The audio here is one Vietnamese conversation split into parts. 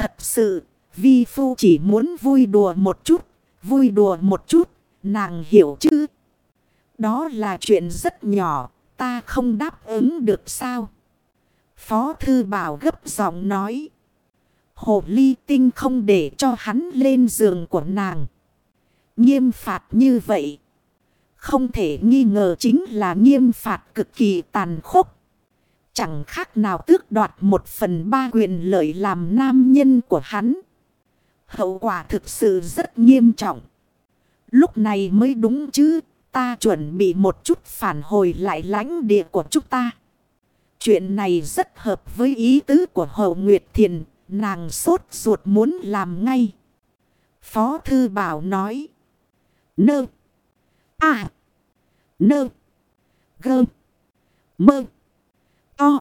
Thật sự, vi phu chỉ muốn vui đùa một chút, vui đùa một chút, nàng hiểu chứ? Đó là chuyện rất nhỏ, ta không đáp ứng được sao? Phó thư bảo gấp giọng nói. Hồ ly tinh không để cho hắn lên giường của nàng. Nghiêm phạt như vậy. Không thể nghi ngờ chính là nghiêm phạt cực kỳ tàn khốc. Chẳng khác nào tước đoạt một phần ba quyền lợi làm nam nhân của hắn. Hậu quả thực sự rất nghiêm trọng. Lúc này mới đúng chứ. Ta chuẩn bị một chút phản hồi lại lãnh địa của chúng ta. Chuyện này rất hợp với ý tứ của Hậu Nguyệt Thiền. Nàng sốt ruột muốn làm ngay. Phó Thư Bảo nói. Nơ. À. Nơ. Gơm. Mơ. O.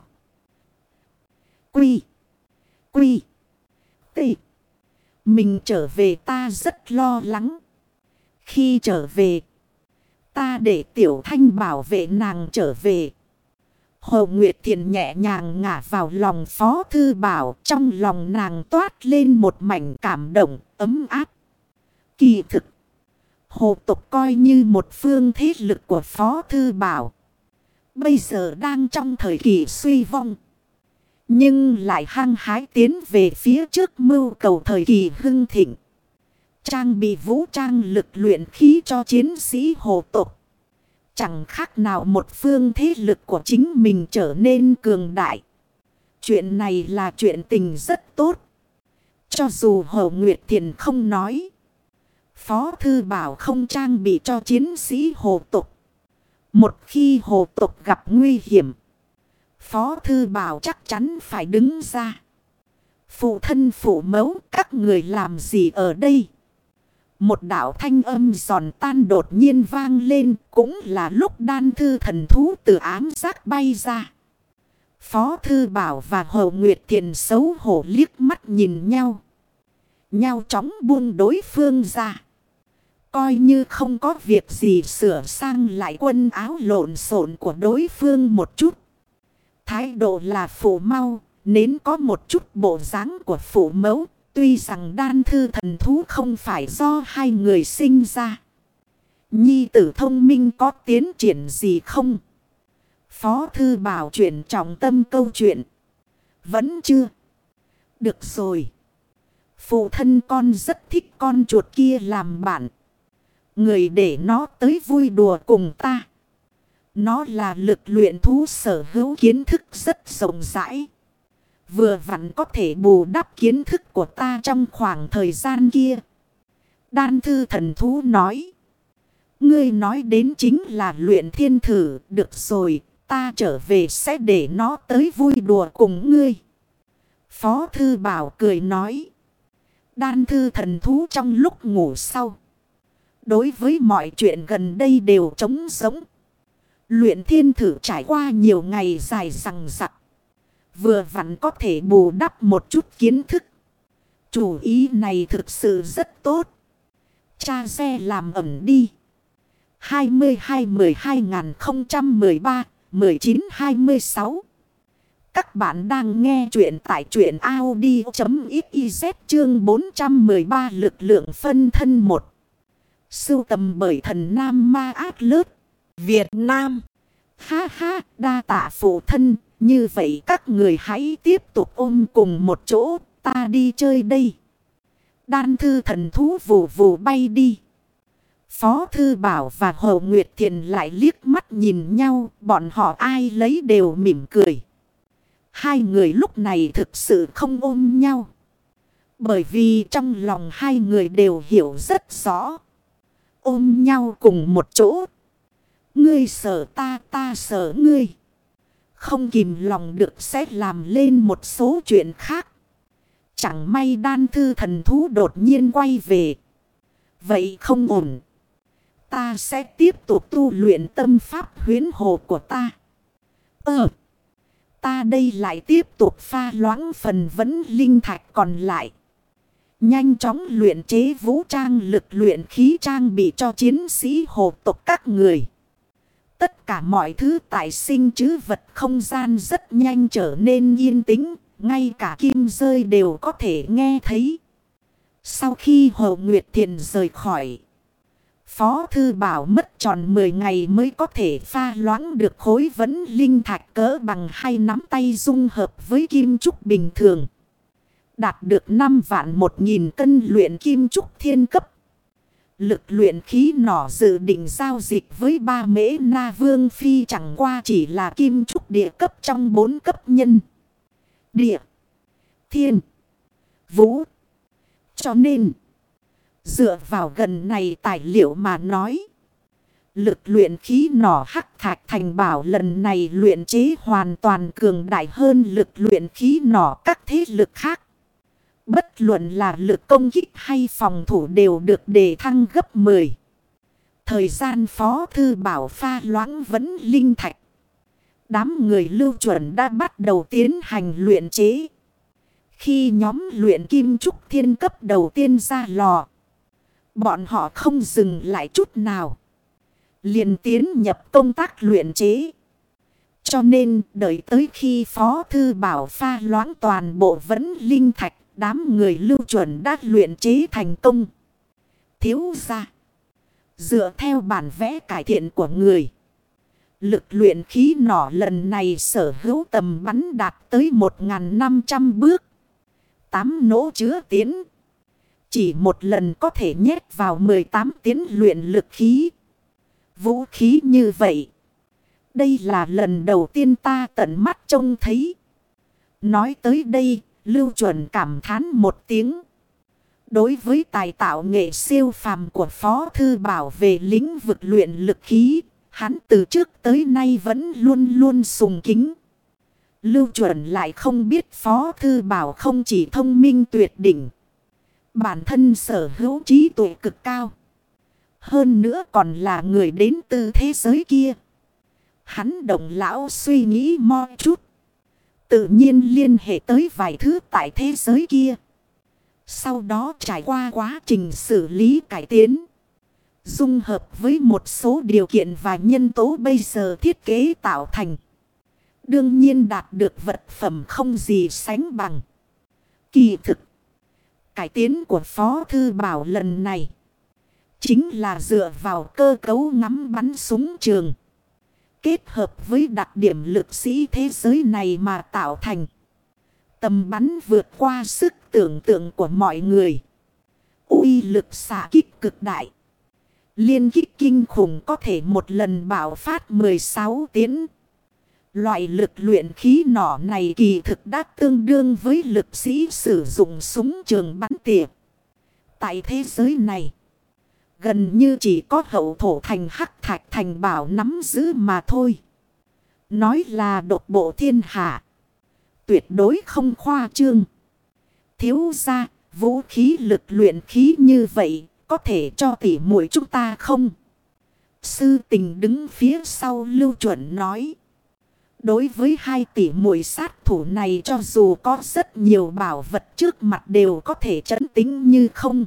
Quy. Quy. Tị. Mình trở về ta rất lo lắng. Khi trở về. Ta để tiểu thanh bảo vệ nàng trở về. Hồ Nguyệt Thiền nhẹ nhàng ngả vào lòng Phó Thư Bảo. Trong lòng nàng toát lên một mảnh cảm động, ấm áp. Kỳ thực. Hồ tục coi như một phương thế lực của Phó Thư Bảo. Bây giờ đang trong thời kỳ suy vong. Nhưng lại hăng hái tiến về phía trước mưu cầu thời kỳ hưng thịnh. Trang bị vũ trang lực luyện khí cho chiến sĩ hồ tộc, Chẳng khác nào một phương thế lực của chính mình trở nên cường đại. Chuyện này là chuyện tình rất tốt. Cho dù Hồ Nguyệt Thiền không nói. Phó Thư Bảo không trang bị cho chiến sĩ hồ tục. Một khi hồ tục gặp nguy hiểm. Phó Thư Bảo chắc chắn phải đứng ra. Phụ thân phụ mẫu, các người làm gì ở đây? Một đạo thanh âm giòn tan đột nhiên vang lên, cũng là lúc đan thư thần thú từ ám giác bay ra. Phó Thư Bảo và Hồ Nguyệt Thiền xấu hổ liếc mắt nhìn nhau. Nhau chóng buông đối phương ra. Coi như không có việc gì sửa sang lại quần áo lộn xộn của đối phương một chút. Thái độ là phụ mau, nên có một chút bộ dáng của phụ mẫu. Tuy rằng đan thư thần thú không phải do hai người sinh ra. Nhi tử thông minh có tiến triển gì không? Phó thư bảo chuyển trọng tâm câu chuyện. Vẫn chưa. Được rồi. Phụ thân con rất thích con chuột kia làm bạn. Người để nó tới vui đùa cùng ta. Nó là lực luyện thú sở hữu kiến thức rất rộng rãi. Vừa vặn có thể bù đắp kiến thức của ta trong khoảng thời gian kia. Đan thư thần thú nói. Ngươi nói đến chính là luyện thiên thử. Được rồi, ta trở về sẽ để nó tới vui đùa cùng ngươi. Phó thư bảo cười nói. Đan thư thần thú trong lúc ngủ sau. Đối với mọi chuyện gần đây đều trống sống. Luyện thiên thử trải qua nhiều ngày dài rằng rặc. Vừa vặn có thể bù đắp một chút kiến thức. Chủ ý này thực sự rất tốt. Cha xe làm ẩm đi. 22 12 013 19 26 Các bạn đang nghe chuyện tại chuyện Audi.xyz chương 413 lực lượng phân thân 1. Sưu tầm bởi thần Nam Ma Át Lớp. Việt Nam. Ha ha, đa tạ phụ thân, như vậy các người hãy tiếp tục ôm cùng một chỗ, ta đi chơi đây. Đan thư thần thú vù vù bay đi. Phó Thư Bảo và Hồ Nguyệt Thiền lại liếc mắt nhìn nhau, bọn họ ai lấy đều mỉm cười. Hai người lúc này thực sự không ôm nhau. Bởi vì trong lòng hai người đều hiểu rất rõ. Ôm nhau cùng một chỗ. Ngươi sợ ta, ta sợ ngươi. Không kìm lòng được sẽ làm lên một số chuyện khác. Chẳng may đan thư thần thú đột nhiên quay về. Vậy không ổn. Ta sẽ tiếp tục tu luyện tâm pháp huyến hồ của ta. Ờ. Ta đây lại tiếp tục pha loãng phần vấn linh thạch còn lại. Nhanh chóng luyện chế vũ trang lực luyện khí trang bị cho chiến sĩ hộ tộc các người. Tất cả mọi thứ tại sinh chứ vật không gian rất nhanh trở nên yên tĩnh. ngay cả kim rơi đều có thể nghe thấy. Sau khi Hồ Nguyệt Thiền rời khỏi, Phó Thư Bảo mất tròn 10 ngày mới có thể pha loãng được khối vấn linh thạch cỡ bằng hai nắm tay dung hợp với kim trúc bình thường. Đạt được 5 vạn 1 nghìn cân luyện kim trúc thiên cấp. Lực luyện khí nỏ dự định giao dịch với ba mễ na vương phi chẳng qua chỉ là kim trúc địa cấp trong bốn cấp nhân. Địa, thiên, vũ. Cho nên, dựa vào gần này tài liệu mà nói. Lực luyện khí nỏ hắc thạch thành bảo lần này luyện chế hoàn toàn cường đại hơn lực luyện khí nỏ các thế lực khác. Bất luận là lực công kích hay phòng thủ đều được đề thăng gấp 10. Thời gian phó thư bảo pha loãng vẫn linh thạch. Đám người lưu chuẩn đã bắt đầu tiến hành luyện chế. Khi nhóm luyện kim trúc thiên cấp đầu tiên ra lò. Bọn họ không dừng lại chút nào. liền tiến nhập công tác luyện chế. Cho nên đợi tới khi Phó Thư Bảo pha loãng toàn bộ vẫn linh thạch đám người lưu chuẩn đã luyện chế thành công. Thiếu ra. Dựa theo bản vẽ cải thiện của người. Lực luyện khí nỏ lần này sở hữu tầm bắn đạt tới 1.500 bước. Tám nỗ chứa tiến. Chỉ một lần có thể nhét vào 18 tiến luyện lực khí. Vũ khí như vậy. Đây là lần đầu tiên ta tận mắt trông thấy. Nói tới đây, Lưu chuẩn cảm thán một tiếng. Đối với tài tạo nghệ siêu phàm của Phó Thư Bảo về lĩnh vực luyện lực khí, hắn từ trước tới nay vẫn luôn luôn sùng kính. Lưu chuẩn lại không biết Phó Thư Bảo không chỉ thông minh tuyệt đỉnh. Bản thân sở hữu trí tuệ cực cao. Hơn nữa còn là người đến từ thế giới kia. Hắn đồng lão suy nghĩ mo chút. Tự nhiên liên hệ tới vài thứ tại thế giới kia. Sau đó trải qua quá trình xử lý cải tiến. Dung hợp với một số điều kiện và nhân tố bây giờ thiết kế tạo thành. Đương nhiên đạt được vật phẩm không gì sánh bằng. Kỳ thực. Cải tiến của Phó Thư Bảo lần này. Chính là dựa vào cơ cấu ngắm bắn súng trường. Kết hợp với đặc điểm lực sĩ thế giới này mà tạo thành. Tầm bắn vượt qua sức tưởng tượng của mọi người. uy lực xạ kích cực đại. Liên kích kinh khủng có thể một lần bảo phát 16 tiến. Loại lực luyện khí nỏ này kỳ thực đã tương đương với lực sĩ sử dụng súng trường bắn tỉa. Tại thế giới này. Gần như chỉ có hậu thổ thành hắc thạch thành bảo nắm giữ mà thôi. Nói là đột bộ thiên hạ. Tuyệt đối không khoa trương. Thiếu ra, vũ khí lực luyện khí như vậy, có thể cho tỉ muội chúng ta không? Sư tình đứng phía sau lưu chuẩn nói. Đối với hai tỷ muội sát thủ này cho dù có rất nhiều bảo vật trước mặt đều có thể chấn tính như không.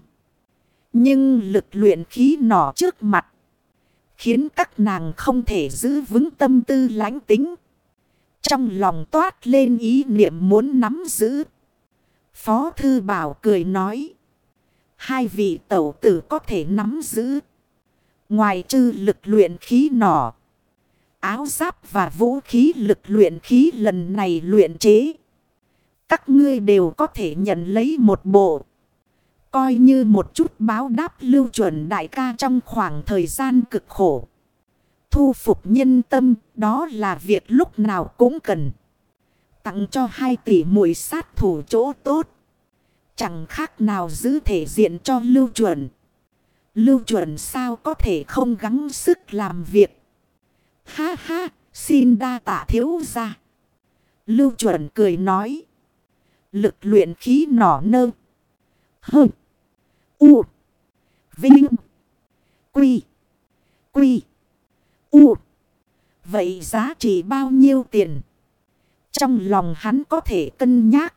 Nhưng lực luyện khí nỏ trước mặt. Khiến các nàng không thể giữ vững tâm tư lánh tính. Trong lòng toát lên ý niệm muốn nắm giữ. Phó Thư Bảo cười nói. Hai vị tẩu tử có thể nắm giữ. Ngoài trừ lực luyện khí nỏ. Áo giáp và vũ khí lực luyện khí lần này luyện chế. Các ngươi đều có thể nhận lấy một bộ. Coi như một chút báo đáp lưu chuẩn đại ca trong khoảng thời gian cực khổ. Thu phục nhân tâm, đó là việc lúc nào cũng cần. Tặng cho hai tỷ mùi sát thủ chỗ tốt. Chẳng khác nào giữ thể diện cho lưu chuẩn. Lưu chuẩn sao có thể không gắng sức làm việc. Ha ha, xin đa tạ thiếu ra. Lưu chuẩn cười nói. Lực luyện khí nỏ nơ. Hừm. U. Vinh. Quy. Quy. U. Vậy giá trị bao nhiêu tiền? Trong lòng hắn có thể cân nhắc.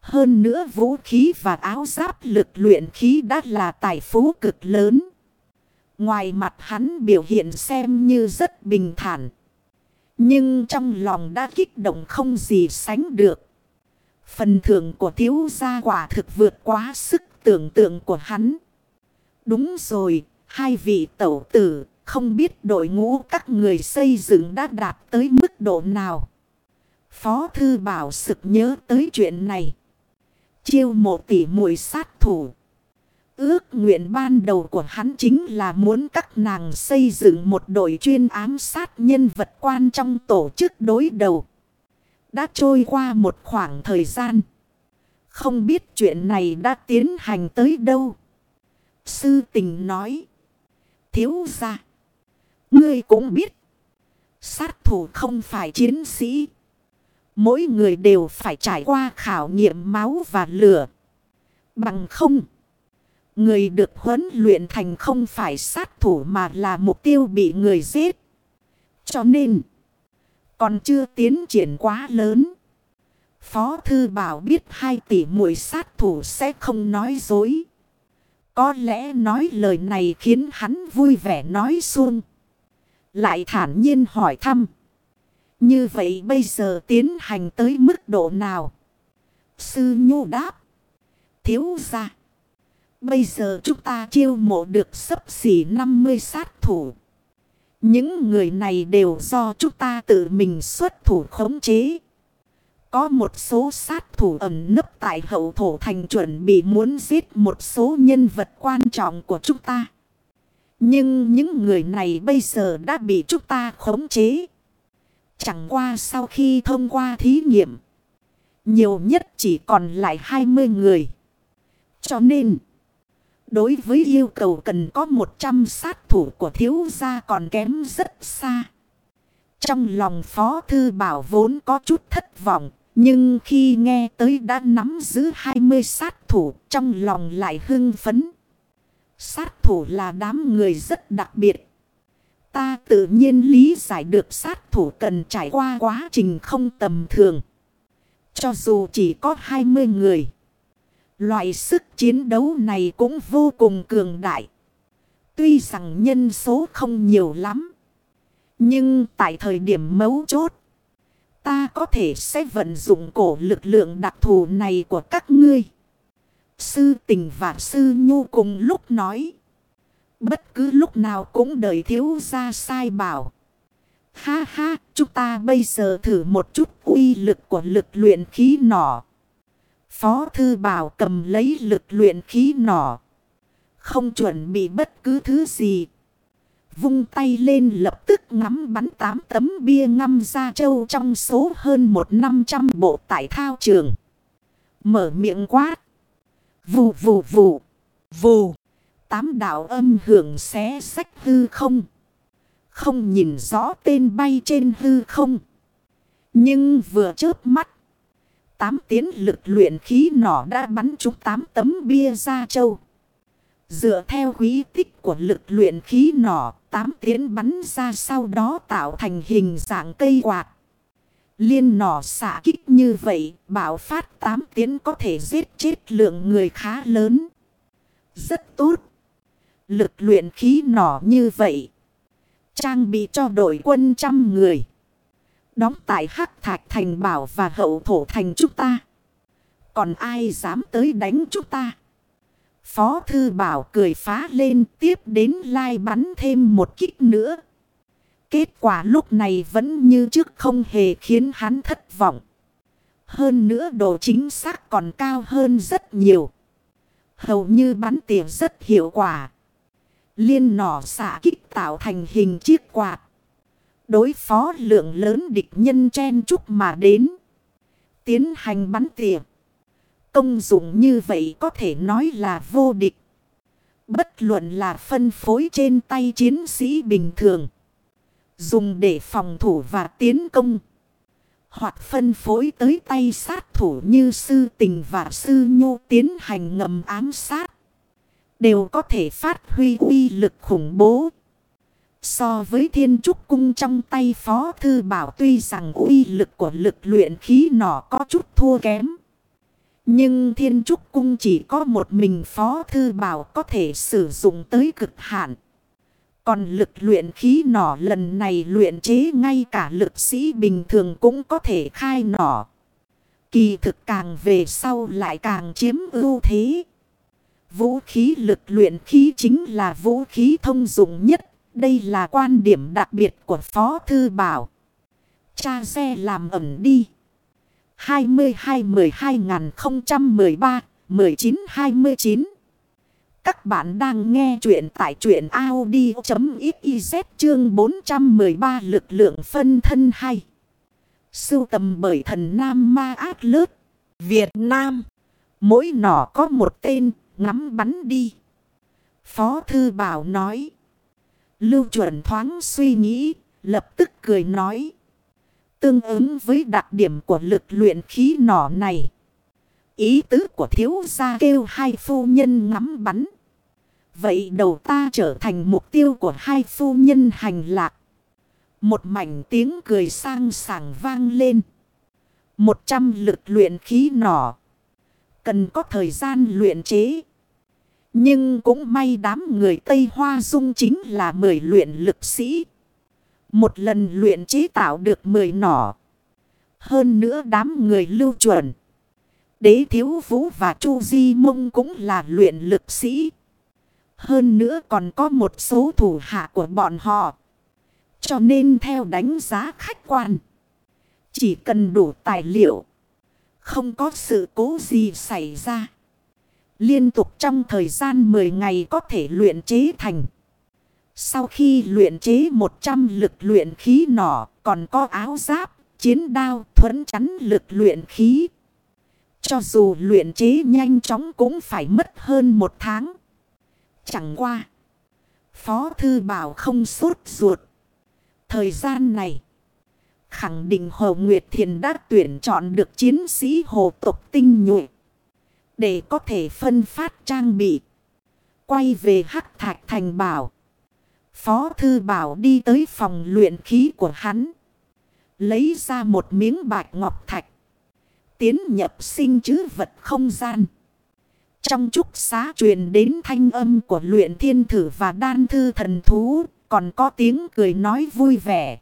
Hơn nữa vũ khí và áo giáp lực luyện khí đã là tài phú cực lớn. Ngoài mặt hắn biểu hiện xem như rất bình thản. Nhưng trong lòng đã kích động không gì sánh được. Phần thưởng của thiếu gia quả thực vượt quá sức tưởng tượng của hắn. Đúng rồi, hai vị tẩu tử, không biết đội ngũ các người xây dựng đã đạt tới mức độ nào. Phó thư bảo sực nhớ tới chuyện này. Chiêu một tỷ mùi sát thủ. Ước nguyện ban đầu của hắn chính là muốn các nàng xây dựng một đội chuyên ám sát nhân vật quan trong tổ chức đối đầu. Đã trôi qua một khoảng thời gian. Không biết chuyện này đã tiến hành tới đâu. Sư tình nói. Thiếu ra. Ngươi cũng biết. Sát thủ không phải chiến sĩ. Mỗi người đều phải trải qua khảo nghiệm máu và lửa. Bằng không. Người được huấn luyện thành không phải sát thủ mà là mục tiêu bị người giết. Cho nên. Còn chưa tiến triển quá lớn. Phó Thư Bảo biết hai tỷ muội sát thủ sẽ không nói dối. Có lẽ nói lời này khiến hắn vui vẻ nói xuông. Lại thản nhiên hỏi thăm. Như vậy bây giờ tiến hành tới mức độ nào? Sư Nhu đáp. Thiếu ra. Bây giờ chúng ta chiêu mộ được sấp xỉ 50 sát thủ. Những người này đều do chúng ta tự mình xuất thủ khống chế. Có một số sát thủ ẩn nấp tại hậu thổ thành chuẩn bị muốn giết một số nhân vật quan trọng của chúng ta. Nhưng những người này bây giờ đã bị chúng ta khống chế. Chẳng qua sau khi thông qua thí nghiệm. Nhiều nhất chỉ còn lại 20 người. Cho nên. Đối với yêu cầu cần có 100 sát thủ của thiếu gia còn kém rất xa. Trong lòng Phó Thư Bảo vốn có chút thất vọng. Nhưng khi nghe tới đã nắm giữ 20 sát thủ, trong lòng lại hưng phấn. Sát thủ là đám người rất đặc biệt. Ta tự nhiên lý giải được sát thủ cần trải qua quá trình không tầm thường. Cho dù chỉ có 20 người. Loại sức chiến đấu này cũng vô cùng cường đại. Tuy rằng nhân số không nhiều lắm. Nhưng tại thời điểm mấu chốt. Ta có thể sẽ vận dụng cổ lực lượng đặc thù này của các ngươi. Sư tình và sư nhu cùng lúc nói. Bất cứ lúc nào cũng đợi thiếu ra sai bảo. Ha ha, chúng ta bây giờ thử một chút uy lực của lực luyện khí nỏ. Phó thư bảo cầm lấy lực luyện khí nỏ. Không chuẩn bị bất cứ thứ gì. Vung tay lên lập tức ngắm bắn tám tấm bia ngâm ra châu trong số hơn một năm trăm bộ tại thao trường. Mở miệng quát. Vù vù vù. Vù. Tám đạo âm hưởng xé sách hư không. Không nhìn rõ tên bay trên hư không. Nhưng vừa chớp mắt. Tám tiến lực luyện khí nỏ đã bắn trúng tám tấm bia ra châu. Dựa theo quý tích của lực luyện khí nỏ, tám tiến bắn ra sau đó tạo thành hình dạng cây quạt. Liên nỏ xạ kích như vậy, bảo phát tám tiến có thể giết chết lượng người khá lớn. Rất tốt. Lực luyện khí nỏ như vậy. Trang bị cho đội quân trăm người. Đóng tại Hắc Thạch Thành Bảo và Hậu Thổ Thành chúng ta. Còn ai dám tới đánh chúng ta? Phó Thư Bảo cười phá lên tiếp đến lai bắn thêm một kích nữa. Kết quả lúc này vẫn như trước không hề khiến hắn thất vọng. Hơn nữa độ chính xác còn cao hơn rất nhiều. Hầu như bắn tỉa rất hiệu quả. Liên nỏ xạ kích tạo thành hình chiếc quạt. Đối phó lượng lớn địch nhân chen chúc mà đến. Tiến hành bắn tỉa. Công dụng như vậy có thể nói là vô địch. Bất luận là phân phối trên tay chiến sĩ bình thường. Dùng để phòng thủ và tiến công. Hoặc phân phối tới tay sát thủ như sư tình và sư nhu tiến hành ngầm ám sát. Đều có thể phát huy uy lực khủng bố. So với thiên trúc cung trong tay phó thư bảo tuy rằng uy lực của lực luyện khí nọ có chút thua kém. Nhưng thiên trúc cung chỉ có một mình phó thư bảo có thể sử dụng tới cực hạn. Còn lực luyện khí nỏ lần này luyện chế ngay cả lực sĩ bình thường cũng có thể khai nỏ. Kỳ thực càng về sau lại càng chiếm ưu thế. Vũ khí lực luyện khí chính là vũ khí thông dụng nhất. Đây là quan điểm đặc biệt của Phó Thư Bảo. Cha xe làm ẩm đi. 22-12-2013-1929 Các bạn đang nghe chuyện tại chuyện Audi.xyz chương 413 lực lượng phân thân hay. Sưu tầm bởi thần Nam Ma Át Lớt, Việt Nam. Mỗi nỏ có một tên, ngắm bắn đi. Phó Thư Bảo nói. Lưu chuẩn thoáng suy nghĩ, lập tức cười nói. Tương ứng với đặc điểm của lực luyện khí nỏ này. Ý tứ của thiếu gia kêu hai phu nhân ngắm bắn. Vậy đầu ta trở thành mục tiêu của hai phu nhân hành lạc. Một mảnh tiếng cười sang sảng vang lên. Một trăm lực luyện khí nỏ. Cần có thời gian luyện chế. Nhưng cũng may đám người Tây Hoa Dung chính là mười luyện lực sĩ. Một lần luyện chế tạo được mười nỏ. Hơn nữa đám người lưu chuẩn. Đế Thiếu Vũ và Chu Di Mông cũng là luyện lực sĩ. Hơn nữa còn có một số thủ hạ của bọn họ. Cho nên theo đánh giá khách quan. Chỉ cần đủ tài liệu. Không có sự cố gì xảy ra. Liên tục trong thời gian 10 ngày có thể luyện chế thành. Sau khi luyện chế 100 lực luyện khí nỏ còn có áo giáp, chiến đao, thuẫn chắn lực luyện khí. Cho dù luyện chế nhanh chóng cũng phải mất hơn một tháng. Chẳng qua. Phó Thư Bảo không sốt ruột. Thời gian này. Khẳng định Hồ Nguyệt Thiền đã tuyển chọn được chiến sĩ hồ tộc tinh nhuệ. Để có thể phân phát trang bị. Quay về Hắc Thạch Thành Bảo. Phó Thư Bảo đi tới phòng luyện khí của hắn. Lấy ra một miếng bạch ngọc thạch. Tiến nhập sinh chứ vật không gian. Trong chúc xá truyền đến thanh âm của luyện thiên thử và đan thư thần thú. Còn có tiếng cười nói vui vẻ.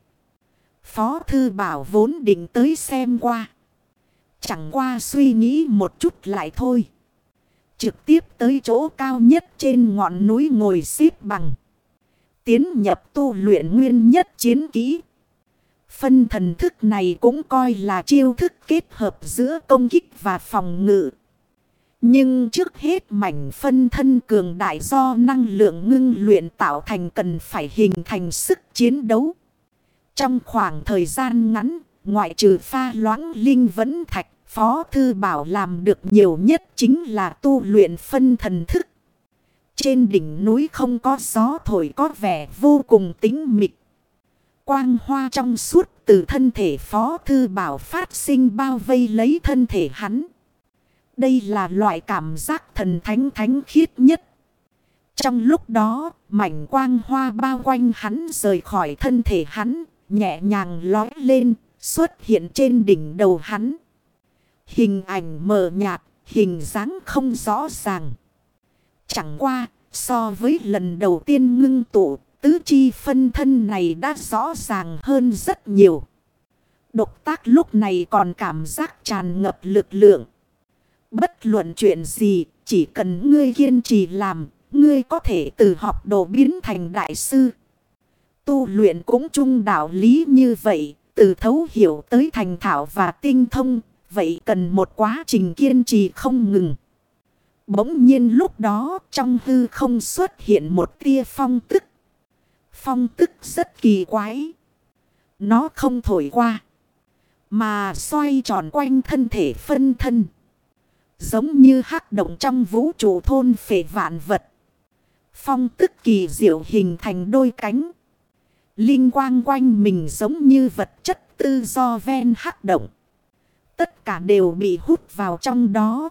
Phó Thư Bảo vốn định tới xem qua. Chẳng qua suy nghĩ một chút lại thôi. Trực tiếp tới chỗ cao nhất trên ngọn núi ngồi xếp bằng. Tiến nhập tu luyện nguyên nhất chiến kỹ. Phân thần thức này cũng coi là chiêu thức kết hợp giữa công kích và phòng ngự. Nhưng trước hết mảnh phân thân cường đại do năng lượng ngưng luyện tạo thành cần phải hình thành sức chiến đấu. Trong khoảng thời gian ngắn, ngoại trừ pha loãng linh vẫn thạch, Phó Thư Bảo làm được nhiều nhất chính là tu luyện phân thần thức. Trên đỉnh núi không có gió thổi có vẻ vô cùng tính mịch. Quang hoa trong suốt từ thân thể Phó Thư Bảo phát sinh bao vây lấy thân thể hắn. Đây là loại cảm giác thần thánh thánh khiết nhất. Trong lúc đó, mảnh quang hoa bao quanh hắn rời khỏi thân thể hắn, nhẹ nhàng lói lên, xuất hiện trên đỉnh đầu hắn. Hình ảnh mờ nhạt, hình dáng không rõ ràng. Chẳng qua, so với lần đầu tiên ngưng tụ, tứ chi phân thân này đã rõ ràng hơn rất nhiều. Độc tác lúc này còn cảm giác tràn ngập lực lượng. Bất luận chuyện gì, chỉ cần ngươi kiên trì làm, ngươi có thể từ học đồ biến thành đại sư. Tu luyện cũng chung đạo lý như vậy, từ thấu hiểu tới thành thảo và tinh thông, vậy cần một quá trình kiên trì không ngừng. Bỗng nhiên lúc đó trong hư không xuất hiện một tia phong tức. Phong tức rất kỳ quái. Nó không thổi qua. Mà xoay tròn quanh thân thể phân thân. Giống như hắc động trong vũ trụ thôn phệ vạn vật. Phong tức kỳ diệu hình thành đôi cánh. Linh quang quanh mình giống như vật chất tư do ven hắc động. Tất cả đều bị hút vào trong đó.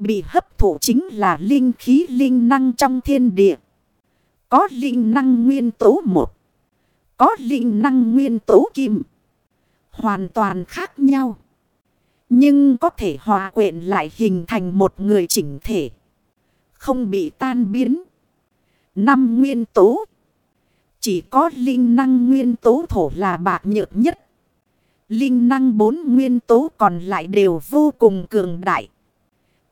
Bị hấp thụ chính là linh khí linh năng trong thiên địa. Có linh năng nguyên tố một. Có linh năng nguyên tố kim. Hoàn toàn khác nhau. Nhưng có thể hòa quyện lại hình thành một người chỉnh thể. Không bị tan biến. Năm nguyên tố. Chỉ có linh năng nguyên tố thổ là bạc nhược nhất. Linh năng bốn nguyên tố còn lại đều vô cùng cường đại.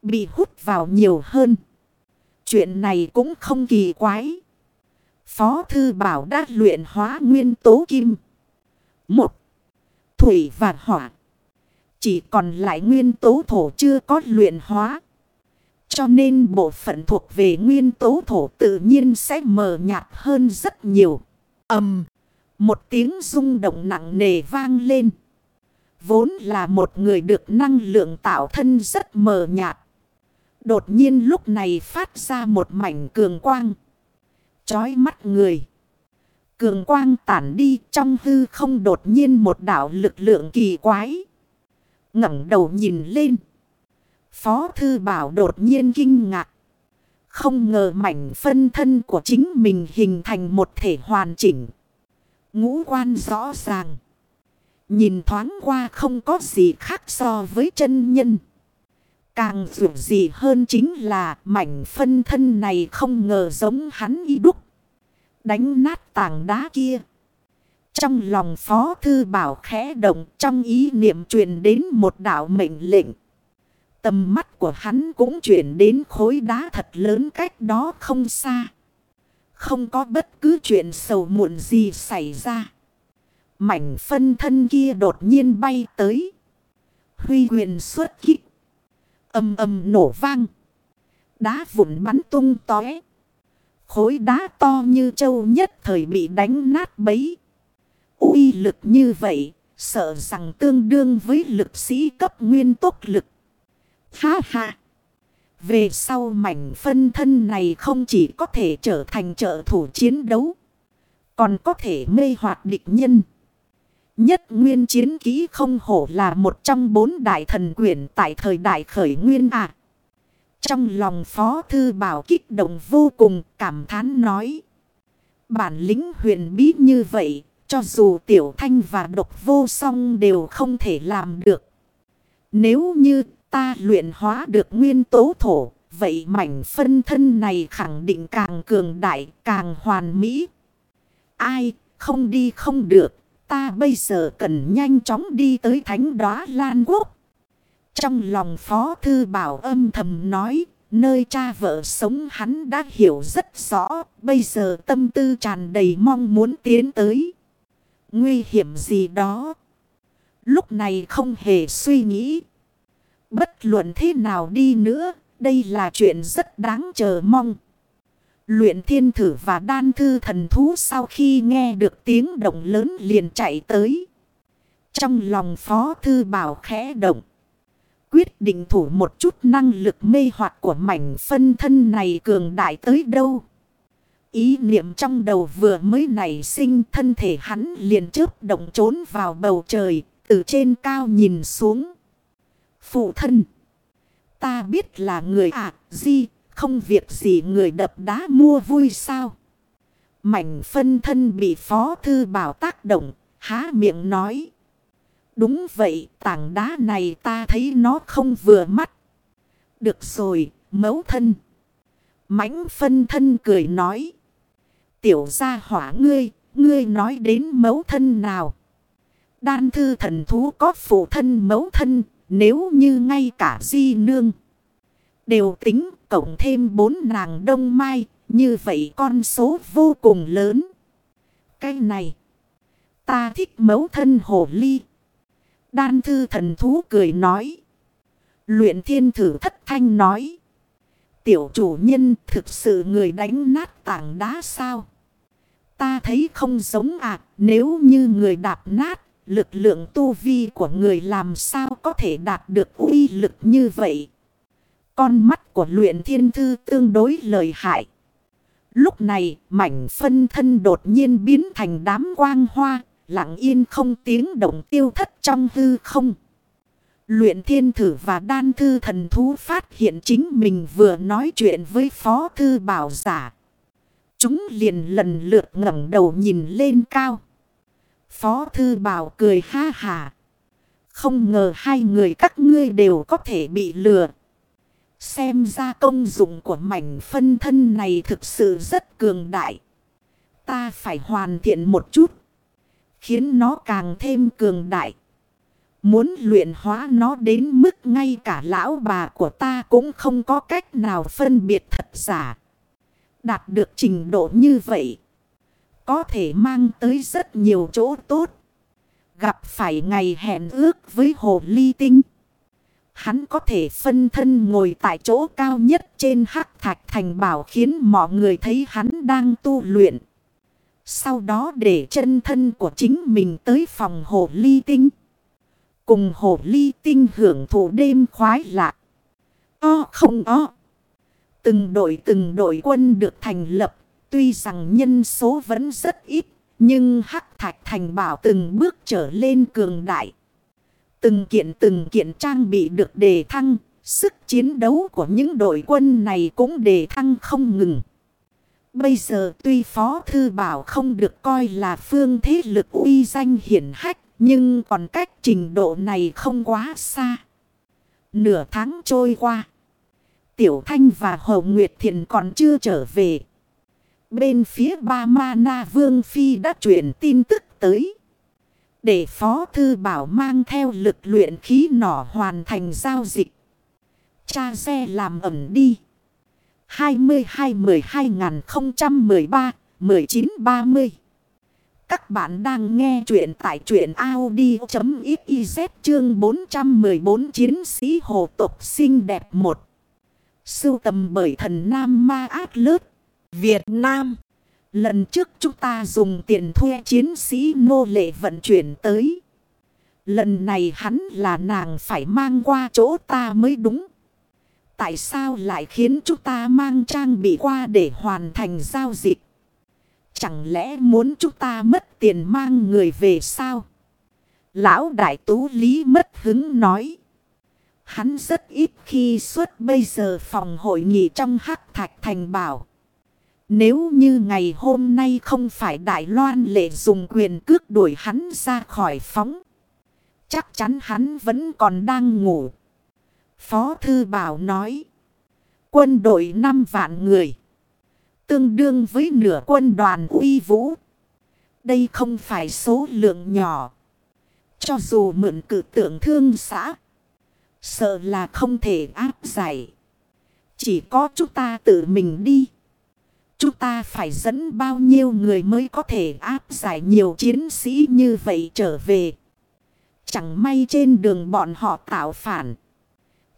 Bị hút vào nhiều hơn. Chuyện này cũng không kỳ quái. Phó Thư Bảo đã luyện hóa nguyên tố kim. Một. Thủy và hỏa. Chỉ còn lại nguyên tố thổ chưa có luyện hóa. Cho nên bộ phận thuộc về nguyên tố thổ tự nhiên sẽ mờ nhạt hơn rất nhiều. âm, Một tiếng rung động nặng nề vang lên. Vốn là một người được năng lượng tạo thân rất mờ nhạt. Đột nhiên lúc này phát ra một mảnh cường quang. Chói mắt người. Cường quang tản đi, trong hư không đột nhiên một đảo lực lượng kỳ quái. ngẩng đầu nhìn lên. Phó Thư Bảo đột nhiên kinh ngạc. Không ngờ mảnh phân thân của chính mình hình thành một thể hoàn chỉnh. Ngũ quan rõ ràng. Nhìn thoáng qua không có gì khác so với chân nhân. Càng dù gì hơn chính là mảnh phân thân này không ngờ giống hắn y đúc. Đánh nát tảng đá kia. Trong lòng phó thư bảo khẽ động, trong ý niệm truyền đến một đạo mệnh lệnh. Tầm mắt của hắn cũng chuyển đến khối đá thật lớn cách đó không xa. Không có bất cứ chuyện sầu muộn gì xảy ra. Mảnh phân thân kia đột nhiên bay tới. Huy quyền xuất kích. Âm âm nổ vang. Đá vụn bắn tung tóe. Khối đá to như châu nhất thời bị đánh nát bấy. uy lực như vậy, sợ rằng tương đương với lực sĩ cấp nguyên tốc lực. Ha ha! Về sau mảnh phân thân này không chỉ có thể trở thành trợ thủ chiến đấu. Còn có thể mê hoạt địch nhân. Nhất nguyên chiến ký không hổ là một trong bốn đại thần quyển tại thời đại khởi nguyên à. Trong lòng phó thư bảo kích động vô cùng cảm thán nói. Bản lĩnh huyền bí như vậy, cho dù tiểu thanh và độc vô song đều không thể làm được. Nếu như ta luyện hóa được nguyên tố thổ, vậy mảnh phân thân này khẳng định càng cường đại, càng hoàn mỹ. Ai, không đi không được, Ta bây giờ cần nhanh chóng đi tới thánh đoá Lan Quốc. Trong lòng Phó Thư Bảo âm thầm nói, nơi cha vợ sống hắn đã hiểu rất rõ, bây giờ tâm tư tràn đầy mong muốn tiến tới. Nguy hiểm gì đó? Lúc này không hề suy nghĩ. Bất luận thế nào đi nữa, đây là chuyện rất đáng chờ mong. Luyện thiên thử và đan thư thần thú sau khi nghe được tiếng động lớn liền chạy tới. Trong lòng phó thư bảo khẽ động. Quyết định thủ một chút năng lực mê hoặc của mảnh phân thân này cường đại tới đâu. Ý niệm trong đầu vừa mới nảy sinh thân thể hắn liền chớp động trốn vào bầu trời, từ trên cao nhìn xuống. Phụ thân. Ta biết là người ạ, à, di, không việc gì người đập đá mua vui sao. Mảnh phân thân bị phó thư bảo tác động, há miệng nói. Đúng vậy, tảng đá này ta thấy nó không vừa mắt. Được rồi, mấu thân. Mãnh phân thân cười nói. Tiểu gia hỏa ngươi, ngươi nói đến mấu thân nào. Đan thư thần thú có phụ thân mấu thân, nếu như ngay cả di nương. Đều tính cộng thêm bốn nàng đông mai. Như vậy con số vô cùng lớn. Cái này. Ta thích mấu thân hồ ly. Đan thư thần thú cười nói. Luyện thiên thử thất thanh nói. Tiểu chủ nhân thực sự người đánh nát tảng đá sao? Ta thấy không giống ạ. À, nếu như người đạp nát. Lực lượng tu vi của người làm sao có thể đạt được uy lực như vậy? Con mắt của luyện thiên thư tương đối lợi hại. Lúc này, mảnh phân thân đột nhiên biến thành đám quang hoa. Lặng yên không tiếng động tiêu thất trong hư không. Luyện thiên thử và đan thư thần thú phát hiện chính mình vừa nói chuyện với phó thư bảo giả. Chúng liền lần lượt ngẩng đầu nhìn lên cao. Phó thư bảo cười ha hà. Không ngờ hai người các ngươi đều có thể bị lừa. Xem ra công dụng của mảnh phân thân này thực sự rất cường đại. Ta phải hoàn thiện một chút. Khiến nó càng thêm cường đại. Muốn luyện hóa nó đến mức ngay cả lão bà của ta cũng không có cách nào phân biệt thật giả. Đạt được trình độ như vậy. Có thể mang tới rất nhiều chỗ tốt. Gặp phải ngày hẹn ước với hồ ly tinh. Hắn có thể phân thân ngồi tại chỗ cao nhất trên hắc thạch thành bảo khiến mọi người thấy hắn đang tu luyện. Sau đó để chân thân của chính mình tới phòng hồ ly tinh. Cùng hồ ly tinh hưởng thụ đêm khoái lạc. O không o. Từng đội từng đội quân được thành lập. Tuy rằng nhân số vẫn rất ít. Nhưng hắc thạch thành bảo từng bước trở lên cường đại. Từng kiện từng kiện trang bị được đề thăng. Sức chiến đấu của những đội quân này cũng đề thăng không ngừng. Bây giờ tuy Phó Thư Bảo không được coi là phương thế lực uy danh hiển hách. Nhưng còn cách trình độ này không quá xa. Nửa tháng trôi qua. Tiểu Thanh và Hồ Nguyệt Thiện còn chưa trở về. Bên phía Ba Ma Na Vương Phi đã chuyển tin tức tới. Để Phó Thư Bảo mang theo lực luyện khí nỏ hoàn thành giao dịch. Cha xe làm ẩm đi. 22-12-2013-1930 Các bạn đang nghe chuyện tại chuyện Audi.xyz chương 414 chiến sĩ hồ tục xinh đẹp 1. Sưu tầm bởi thần Nam Ma Át Lớt, Việt Nam Lần trước chúng ta dùng tiền thuê chiến sĩ nô lệ vận chuyển tới. Lần này hắn là nàng phải mang qua chỗ ta mới đúng. Tại sao lại khiến chúng ta mang trang bị qua để hoàn thành giao dịch? Chẳng lẽ muốn chúng ta mất tiền mang người về sao? Lão đại tú lý mất hứng nói. Hắn rất ít khi xuất bây giờ phòng hội nghị trong hắc thạch thành bảo. Nếu như ngày hôm nay không phải Đại Loan lệ dùng quyền cước đuổi hắn ra khỏi phóng. Chắc chắn hắn vẫn còn đang ngủ. Phó Thư Bảo nói. Quân đội 5 vạn người. Tương đương với nửa quân đoàn uy vũ. Đây không phải số lượng nhỏ. Cho dù mượn cử tượng thương xã. Sợ là không thể áp giải. Chỉ có chúng ta tự mình đi. Chúng ta phải dẫn bao nhiêu người mới có thể áp giải nhiều chiến sĩ như vậy trở về. Chẳng may trên đường bọn họ tạo phản.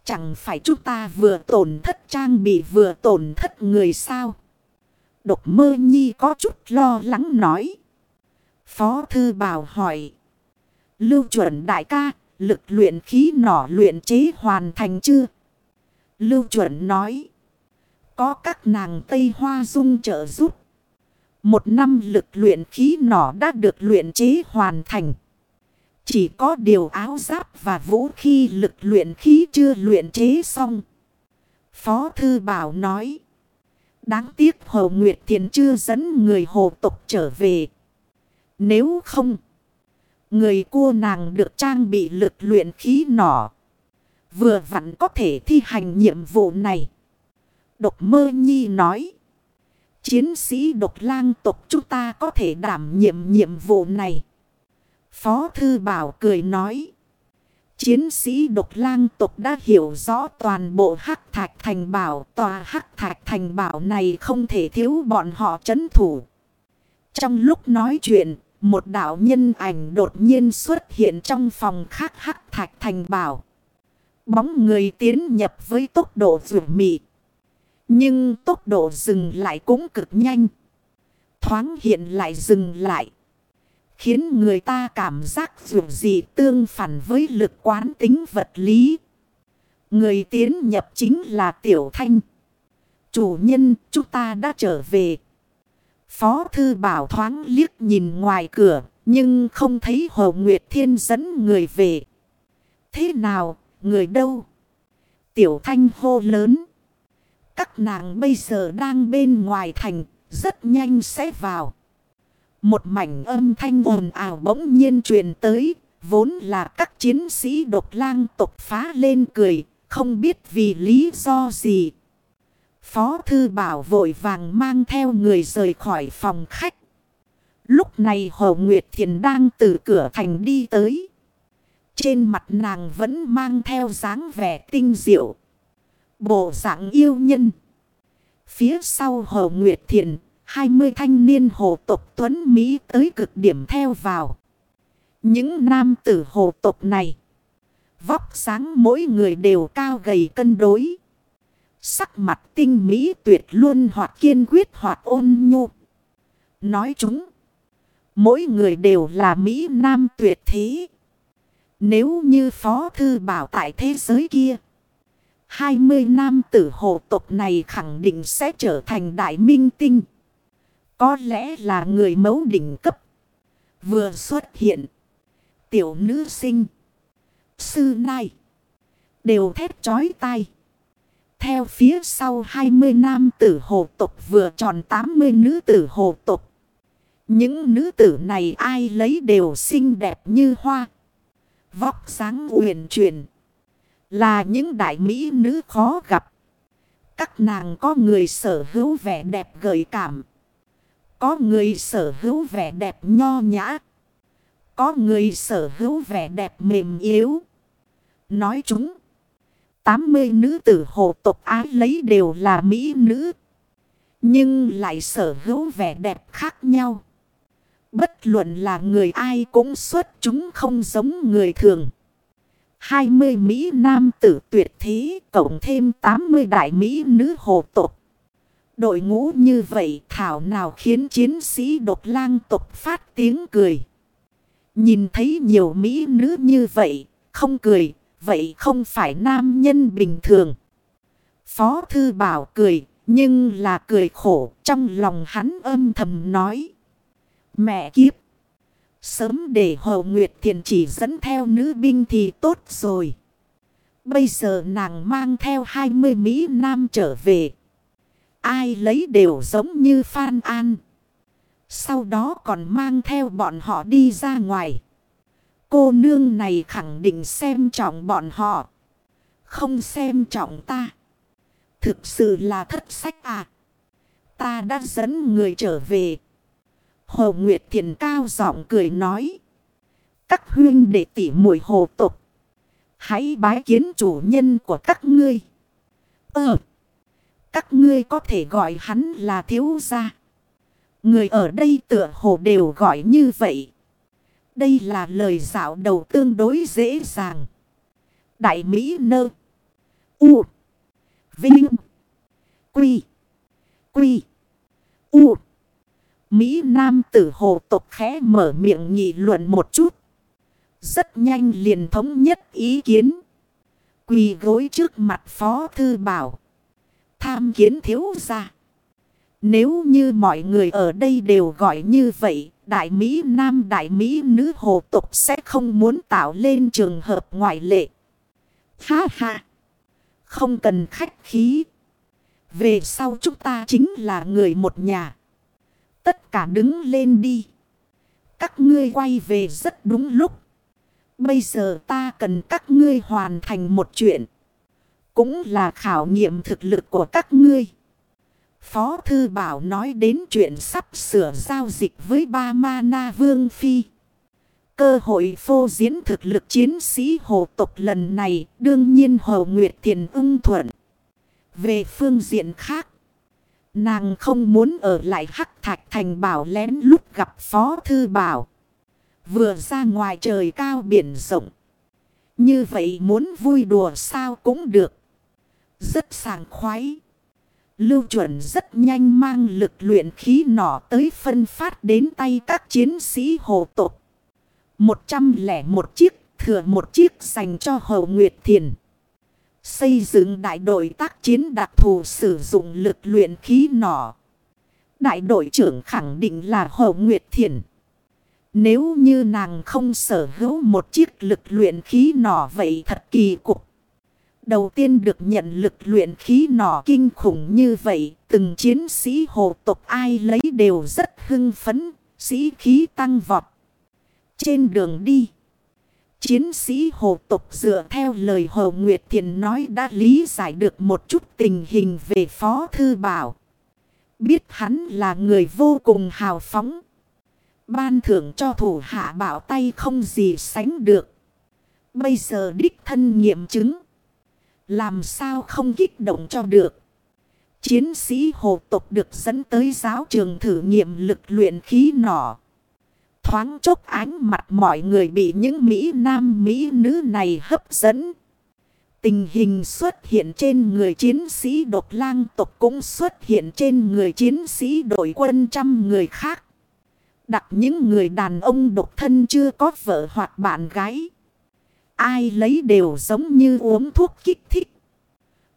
Chẳng phải chúng ta vừa tổn thất trang bị vừa tổn thất người sao. Độc mơ nhi có chút lo lắng nói. Phó thư bảo hỏi. Lưu chuẩn đại ca, lực luyện khí nỏ luyện chế hoàn thành chưa? Lưu chuẩn nói. Có các nàng Tây Hoa Dung trợ giúp. Một năm lực luyện khí nỏ đã được luyện chế hoàn thành. Chỉ có điều áo giáp và vũ khí lực luyện khí chưa luyện chế xong. Phó Thư Bảo nói. Đáng tiếc Hồ Nguyệt Thiền chưa dẫn người hồ tục trở về. Nếu không, người cua nàng được trang bị lực luyện khí nỏ. Vừa vặn có thể thi hành nhiệm vụ này. Độc mơ nhi nói. Chiến sĩ độc lang tộc chúng ta có thể đảm nhiệm nhiệm vụ này. Phó Thư Bảo cười nói. Chiến sĩ độc lang tộc đã hiểu rõ toàn bộ hắc thạch thành bảo. Tòa hắc thạch thành bảo này không thể thiếu bọn họ chấn thủ. Trong lúc nói chuyện, một đạo nhân ảnh đột nhiên xuất hiện trong phòng khác hắc thạch thành bảo. Bóng người tiến nhập với tốc độ rượu mị. Nhưng tốc độ dừng lại cũng cực nhanh. Thoáng hiện lại dừng lại. Khiến người ta cảm giác dù gì tương phản với lực quán tính vật lý. Người tiến nhập chính là Tiểu Thanh. Chủ nhân chúng ta đã trở về. Phó thư bảo thoáng liếc nhìn ngoài cửa. Nhưng không thấy Hồ Nguyệt Thiên dẫn người về. Thế nào, người đâu? Tiểu Thanh hô lớn. Các nàng bây giờ đang bên ngoài thành, rất nhanh sẽ vào. Một mảnh âm thanh ồn ào bỗng nhiên truyền tới, vốn là các chiến sĩ độc lang tộc phá lên cười, không biết vì lý do gì. Phó Thư Bảo vội vàng mang theo người rời khỏi phòng khách. Lúc này Hồ Nguyệt Thiền đang từ cửa thành đi tới. Trên mặt nàng vẫn mang theo dáng vẻ tinh diệu. Bộ dạng yêu nhân. Phía sau Hồ Nguyệt Thiện, 20 thanh niên hồ tộc Tuấn Mỹ tới cực điểm theo vào. Những nam tử hồ tộc này, vóc sáng mỗi người đều cao gầy cân đối. Sắc mặt tinh mỹ tuyệt luôn hoặc kiên quyết hoặc ôn nhu. Nói chúng, mỗi người đều là Mỹ Nam tuyệt thế. Nếu như Phó Thư Bảo tại thế giới kia, 20 nam tử hộ tộc này khẳng định sẽ trở thành đại minh tinh. Có lẽ là người mẫu đỉnh cấp. Vừa xuất hiện. Tiểu nữ sinh. Sư nai. Đều thét chói tai. Theo phía sau 20 nam tử hộ tộc vừa tròn 80 nữ tử hộ tộc. Những nữ tử này ai lấy đều xinh đẹp như hoa. Vóc sáng uyển chuyển. Là những đại mỹ nữ khó gặp. Các nàng có người sở hữu vẻ đẹp gợi cảm. Có người sở hữu vẻ đẹp nho nhã. Có người sở hữu vẻ đẹp mềm yếu. Nói chúng. 80 nữ tử hộ tộc ái lấy đều là mỹ nữ. Nhưng lại sở hữu vẻ đẹp khác nhau. Bất luận là người ai cũng xuất chúng không giống người thường. 20 Mỹ Nam tử tuyệt thế cộng thêm 80 đại Mỹ nữ hộ tộc. Đội ngũ như vậy thảo nào khiến chiến sĩ độc lang tộc phát tiếng cười. Nhìn thấy nhiều Mỹ nữ như vậy, không cười, vậy không phải nam nhân bình thường. Phó Thư Bảo cười, nhưng là cười khổ trong lòng hắn âm thầm nói. Mẹ kiếp! Sớm để Hồ Nguyệt Thiền chỉ dẫn theo nữ binh thì tốt rồi. Bây giờ nàng mang theo 20 Mỹ Nam trở về. Ai lấy đều giống như Phan An. Sau đó còn mang theo bọn họ đi ra ngoài. Cô nương này khẳng định xem trọng bọn họ. Không xem trọng ta. Thực sự là thất sách à. Ta đã dẫn người trở về. Hồ Nguyệt Thiền cao giọng cười nói. Các huyên đệ tỉ mùi hồ tục. Hãy bái kiến chủ nhân của các ngươi. Ờ. Các ngươi có thể gọi hắn là thiếu gia. Người ở đây tựa hồ đều gọi như vậy. Đây là lời dạo đầu tương đối dễ dàng. Đại Mỹ nơ. U. Vinh. Quy. Quy. U. Mỹ Nam tử hồ Tộc khẽ mở miệng nghị luận một chút. Rất nhanh liền thống nhất ý kiến. Quỳ gối trước mặt Phó Thư Bảo. Tham kiến thiếu ra. Nếu như mọi người ở đây đều gọi như vậy, Đại Mỹ Nam Đại Mỹ nữ hồ tục sẽ không muốn tạo lên trường hợp ngoại lệ. Ha ha! Không cần khách khí. Về sau chúng ta chính là người một nhà. Tất cả đứng lên đi. Các ngươi quay về rất đúng lúc. Bây giờ ta cần các ngươi hoàn thành một chuyện. Cũng là khảo nghiệm thực lực của các ngươi. Phó Thư Bảo nói đến chuyện sắp sửa giao dịch với ba ma na vương phi. Cơ hội phô diễn thực lực chiến sĩ hồ tộc lần này đương nhiên Hồ Nguyệt Thiền ưng thuận. Về phương diện khác, Nàng không muốn ở lại hắc thạch thành bảo lén lúc gặp Phó Thư Bảo. Vừa ra ngoài trời cao biển rộng. Như vậy muốn vui đùa sao cũng được. Rất sàng khoái. Lưu chuẩn rất nhanh mang lực luyện khí nỏ tới phân phát đến tay các chiến sĩ hồ tộc. 101 chiếc, thừa một chiếc dành cho Hậu Nguyệt Thiền. Xây dựng đại đội tác chiến đặc thù sử dụng lực luyện khí nỏ. Đại đội trưởng khẳng định là Hồ Nguyệt Thiền. Nếu như nàng không sở hữu một chiếc lực luyện khí nỏ vậy thật kỳ cục. Đầu tiên được nhận lực luyện khí nỏ kinh khủng như vậy, từng chiến sĩ hồ tộc ai lấy đều rất hưng phấn, sĩ khí tăng vọt. Trên đường đi. Chiến sĩ hồ tục dựa theo lời Hồ Nguyệt Thiền nói đã lý giải được một chút tình hình về Phó Thư Bảo. Biết hắn là người vô cùng hào phóng. Ban thưởng cho thủ hạ bảo tay không gì sánh được. Bây giờ đích thân nghiệm chứng. Làm sao không kích động cho được. Chiến sĩ hồ tục được dẫn tới giáo trường thử nghiệm lực luyện khí nỏ. Thoáng chốc ánh mặt mọi người bị những Mỹ Nam Mỹ nữ này hấp dẫn. Tình hình xuất hiện trên người chiến sĩ độc lang tộc cũng xuất hiện trên người chiến sĩ đội quân trăm người khác. Đặt những người đàn ông độc thân chưa có vợ hoặc bạn gái. Ai lấy đều giống như uống thuốc kích thích.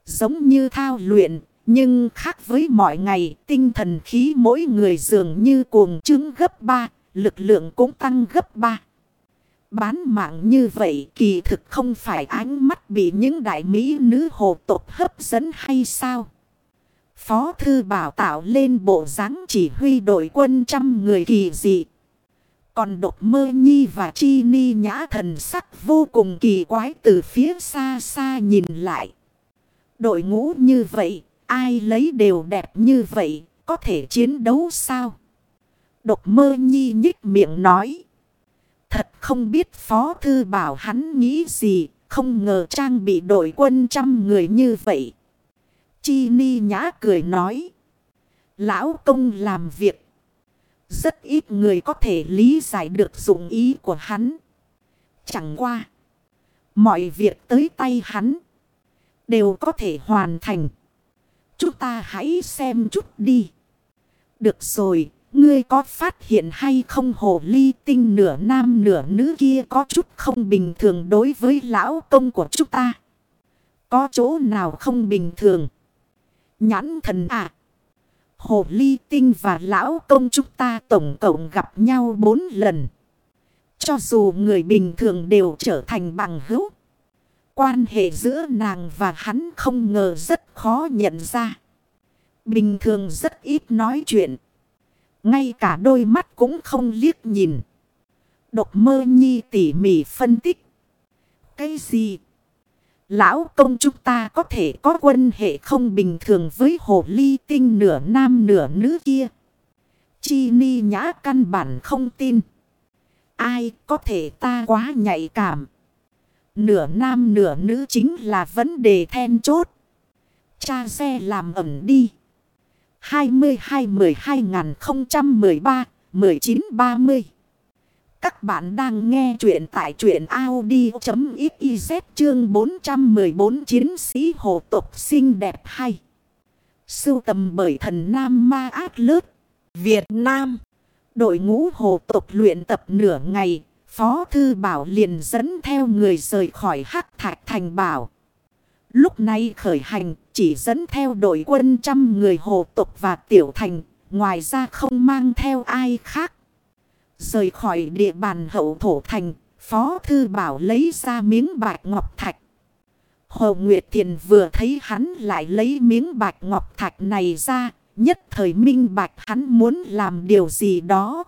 Giống như thao luyện. Nhưng khác với mọi ngày, tinh thần khí mỗi người dường như cuồng trứng gấp ba lực lượng cũng tăng gấp ba Bán mạng như vậy kỳ thực không phải ánh mắt bị những đại mỹ nữ hồ tộc hấp dẫn hay sao? Phó thư bảo tạo lên bộ dáng chỉ huy đội quân trăm người kỳ dị. Còn độc mơ nhi và chi ni nhã thần sắc vô cùng kỳ quái từ phía xa xa nhìn lại. Đội ngũ như vậy, ai lấy đều đẹp như vậy, có thể chiến đấu sao? Độc mơ nhi nhích miệng nói. Thật không biết Phó Thư bảo hắn nghĩ gì, không ngờ trang bị đội quân trăm người như vậy. Chi ni nhã cười nói. Lão công làm việc. Rất ít người có thể lý giải được dụng ý của hắn. Chẳng qua. Mọi việc tới tay hắn. Đều có thể hoàn thành. Chúng ta hãy xem chút đi. Được rồi, Ngươi có phát hiện hay không hồ ly tinh nửa nam nửa nữ kia có chút không bình thường đối với lão công của chúng ta? Có chỗ nào không bình thường? Nhãn thần à! Hồ ly tinh và lão công chúng ta tổng cộng gặp nhau bốn lần. Cho dù người bình thường đều trở thành bằng hữu. Quan hệ giữa nàng và hắn không ngờ rất khó nhận ra. Bình thường rất ít nói chuyện. Ngay cả đôi mắt cũng không liếc nhìn. Độc mơ nhi tỉ mỉ phân tích. Cái gì? Lão công chúng ta có thể có quân hệ không bình thường với hồ ly tinh nửa nam nửa nữ kia. Chi ni nhã căn bản không tin. Ai có thể ta quá nhạy cảm. Nửa nam nửa nữ chính là vấn đề then chốt. Cha xe làm ẩm đi. 22-12-2013-1930 Các bạn đang nghe chuyện tại truyện Audi.xyz chương 414 chiến sĩ hồ tộc xinh đẹp hay. Sưu tầm bởi thần Nam Ma Át Lớt, Việt Nam. Đội ngũ hồ tộc luyện tập nửa ngày, Phó Thư Bảo liền dẫn theo người rời khỏi hắc thạch thành bảo. Lúc này khởi hành, chỉ dẫn theo đội quân trăm người hồ tục và tiểu thành. Ngoài ra không mang theo ai khác. Rời khỏi địa bàn hậu thổ thành. Phó Thư Bảo lấy ra miếng bạch ngọc thạch. Hồ Nguyệt Thiền vừa thấy hắn lại lấy miếng bạch ngọc thạch này ra. Nhất thời minh bạch hắn muốn làm điều gì đó.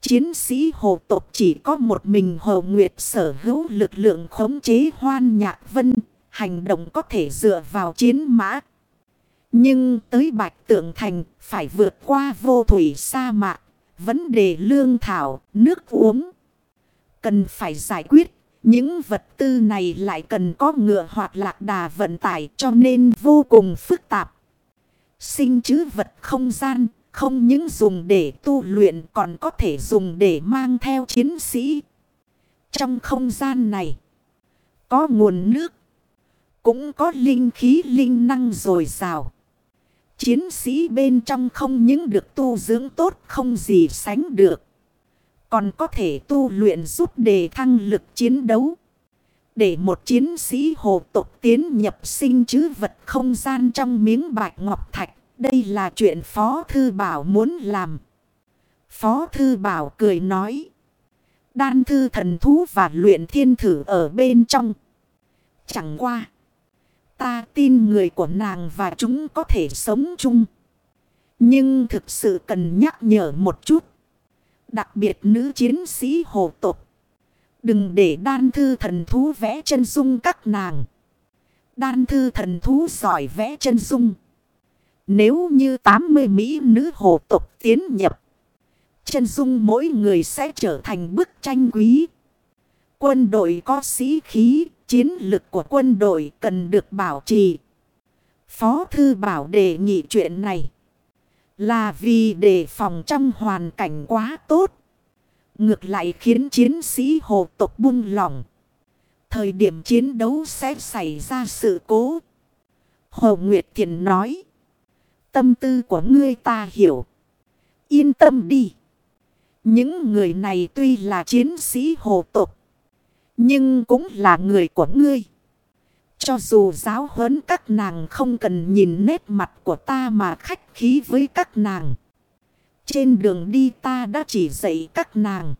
Chiến sĩ hồ tộc chỉ có một mình Hồ Nguyệt sở hữu lực lượng khống chế hoan nhạc vân hành động có thể dựa vào chiến mã. Nhưng tới Bạch Tượng Thành phải vượt qua vô thủy sa mạc, vấn đề lương thảo, nước uống. Cần phải giải quyết, những vật tư này lại cần có ngựa hoặc lạc đà vận tải cho nên vô cùng phức tạp. Sinh chứ vật không gian, không những dùng để tu luyện còn có thể dùng để mang theo chiến sĩ. Trong không gian này, có nguồn nước cũng có linh khí, linh năng rồi rào. Chiến sĩ bên trong không những được tu dưỡng tốt, không gì sánh được. Còn có thể tu luyện giúp đề thăng lực chiến đấu. Để một chiến sĩ hồ tộc tiến nhập sinh chứ vật không gian trong miếng bạch ngọc thạch. Đây là chuyện Phó Thư Bảo muốn làm. Phó Thư Bảo cười nói. Đan thư thần thú và luyện thiên thử ở bên trong. Chẳng qua. Ta tin người của nàng và chúng có thể sống chung. Nhưng thực sự cần nhắc nhở một chút. Đặc biệt nữ chiến sĩ hồ tộc, Đừng để đan thư thần thú vẽ chân dung các nàng. Đan thư thần thú giỏi vẽ chân dung. Nếu như 80 Mỹ nữ hồ tộc tiến nhập. Chân dung mỗi người sẽ trở thành bức tranh quý. Quân đội có sĩ khí, chiến lực của quân đội cần được bảo trì. Phó Thư Bảo đề nghị chuyện này. Là vì đề phòng trong hoàn cảnh quá tốt. Ngược lại khiến chiến sĩ hồ tộc buông lỏng. Thời điểm chiến đấu sẽ xảy ra sự cố. Hồ Nguyệt Thiện nói. Tâm tư của ngươi ta hiểu. Yên tâm đi. Những người này tuy là chiến sĩ hồ tộc. Nhưng cũng là người của ngươi. Cho dù giáo huấn các nàng không cần nhìn nét mặt của ta mà khách khí với các nàng. Trên đường đi ta đã chỉ dạy các nàng.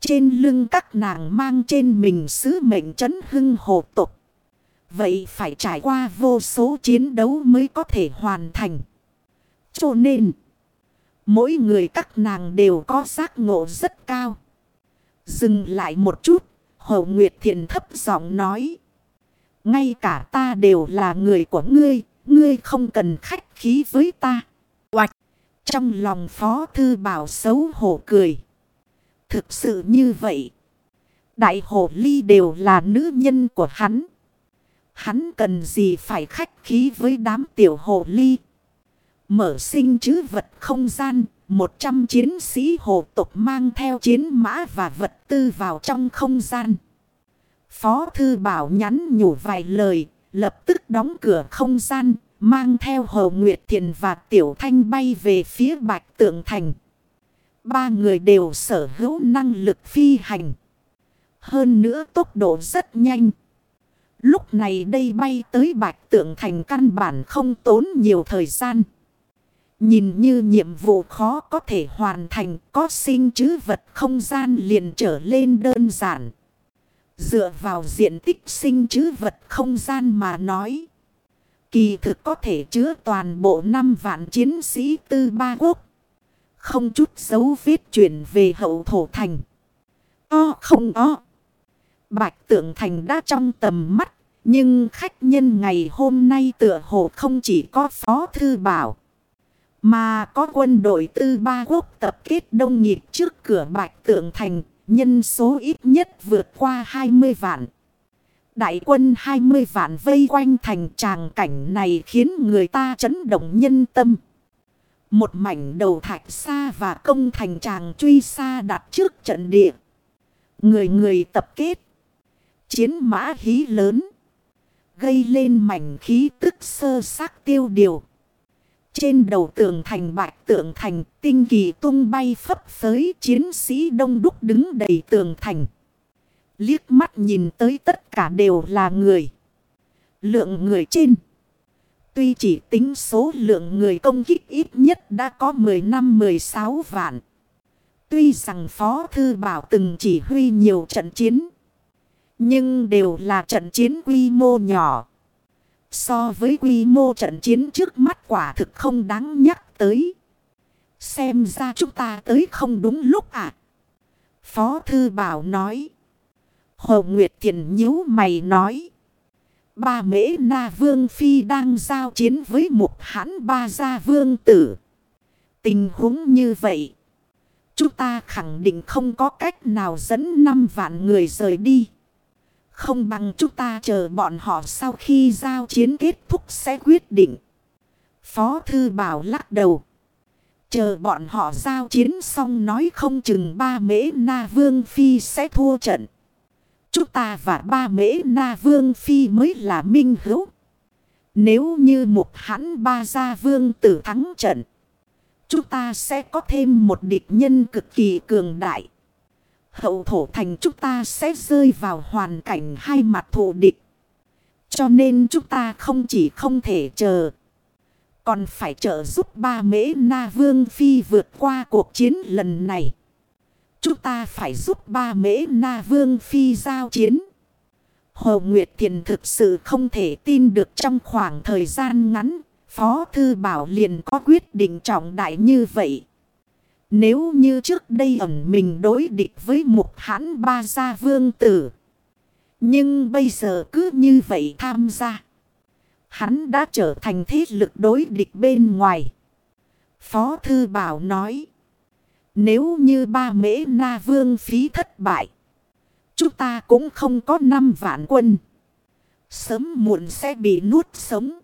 Trên lưng các nàng mang trên mình sứ mệnh chấn hưng hộ tục. Vậy phải trải qua vô số chiến đấu mới có thể hoàn thành. Cho nên, mỗi người các nàng đều có giác ngộ rất cao. Dừng lại một chút, Hậu Nguyệt Thiện thấp giọng nói. Ngay cả ta đều là người của ngươi, ngươi không cần khách khí với ta. Oạch! Trong lòng Phó Thư Bảo xấu hổ cười. Thực sự như vậy. Đại Hổ ly đều là nữ nhân của hắn. Hắn cần gì phải khách khí với đám tiểu Hổ ly. Mở sinh chứ vật không gian. Một trăm chiến sĩ hồ tục mang theo chiến mã và vật tư vào trong không gian. Phó Thư Bảo nhắn nhủ vài lời, lập tức đóng cửa không gian, mang theo Hồ Nguyệt Thiền và Tiểu Thanh bay về phía Bạch Tượng Thành. Ba người đều sở hữu năng lực phi hành. Hơn nữa tốc độ rất nhanh. Lúc này đây bay tới Bạch Tượng Thành căn bản không tốn nhiều thời gian. Nhìn như nhiệm vụ khó có thể hoàn thành, có sinh chứ vật không gian liền trở lên đơn giản. Dựa vào diện tích sinh chứ vật không gian mà nói. Kỳ thực có thể chứa toàn bộ 5 vạn chiến sĩ tư ba quốc. Không chút dấu vết chuyển về hậu thổ thành. O không o. Bạch tượng thành đã trong tầm mắt. Nhưng khách nhân ngày hôm nay tựa hồ không chỉ có phó thư bảo. Mà có quân đội tư ba quốc tập kết đông nghịt trước cửa bạch tượng thành, nhân số ít nhất vượt qua 20 vạn. Đại quân 20 vạn vây quanh thành tràng cảnh này khiến người ta chấn động nhân tâm. Một mảnh đầu thạch xa và công thành tràng truy xa đặt trước trận địa. Người người tập kết. Chiến mã hí lớn. Gây lên mảnh khí tức sơ xác tiêu điều. Trên đầu tường thành bạch tượng thành, tinh kỳ tung bay phấp phới, chiến sĩ đông đúc đứng đầy tường thành. Liếc mắt nhìn tới tất cả đều là người. Lượng người trên. Tuy chỉ tính số lượng người công kích ít nhất đã có 10 năm 16 vạn. Tuy rằng Phó Thư Bảo từng chỉ huy nhiều trận chiến. Nhưng đều là trận chiến quy mô nhỏ. So với quy mô trận chiến trước mắt quả thực không đáng nhắc tới. Xem ra chúng ta tới không đúng lúc à. Phó Thư Bảo nói. Hồ Nguyệt Thiện nhíu mày nói. Ba mễ na vương phi đang giao chiến với một hãn ba gia vương tử. Tình huống như vậy. Chúng ta khẳng định không có cách nào dẫn năm vạn người rời đi. Không bằng chúng ta chờ bọn họ sau khi giao chiến kết thúc sẽ quyết định. Phó Thư Bảo lắc đầu. Chờ bọn họ giao chiến xong nói không chừng ba mễ na vương phi sẽ thua trận. Chúng ta và ba mễ na vương phi mới là minh hữu. Nếu như một hãn ba gia vương tử thắng trận. Chúng ta sẽ có thêm một địch nhân cực kỳ cường đại. Hậu thổ thành chúng ta sẽ rơi vào hoàn cảnh hai mặt thù địch. Cho nên chúng ta không chỉ không thể chờ. Còn phải trợ giúp ba mễ na vương phi vượt qua cuộc chiến lần này. Chúng ta phải giúp ba mễ na vương phi giao chiến. Hồ Nguyệt Thiền thực sự không thể tin được trong khoảng thời gian ngắn. Phó Thư Bảo liền có quyết định trọng đại như vậy. Nếu như trước đây ẩn mình đối địch với một hãn ba gia vương tử. Nhưng bây giờ cứ như vậy tham gia. Hắn đã trở thành thế lực đối địch bên ngoài. Phó Thư Bảo nói. Nếu như ba mễ na vương phí thất bại. chúng ta cũng không có 5 vạn quân. Sớm muộn sẽ bị nuốt sống.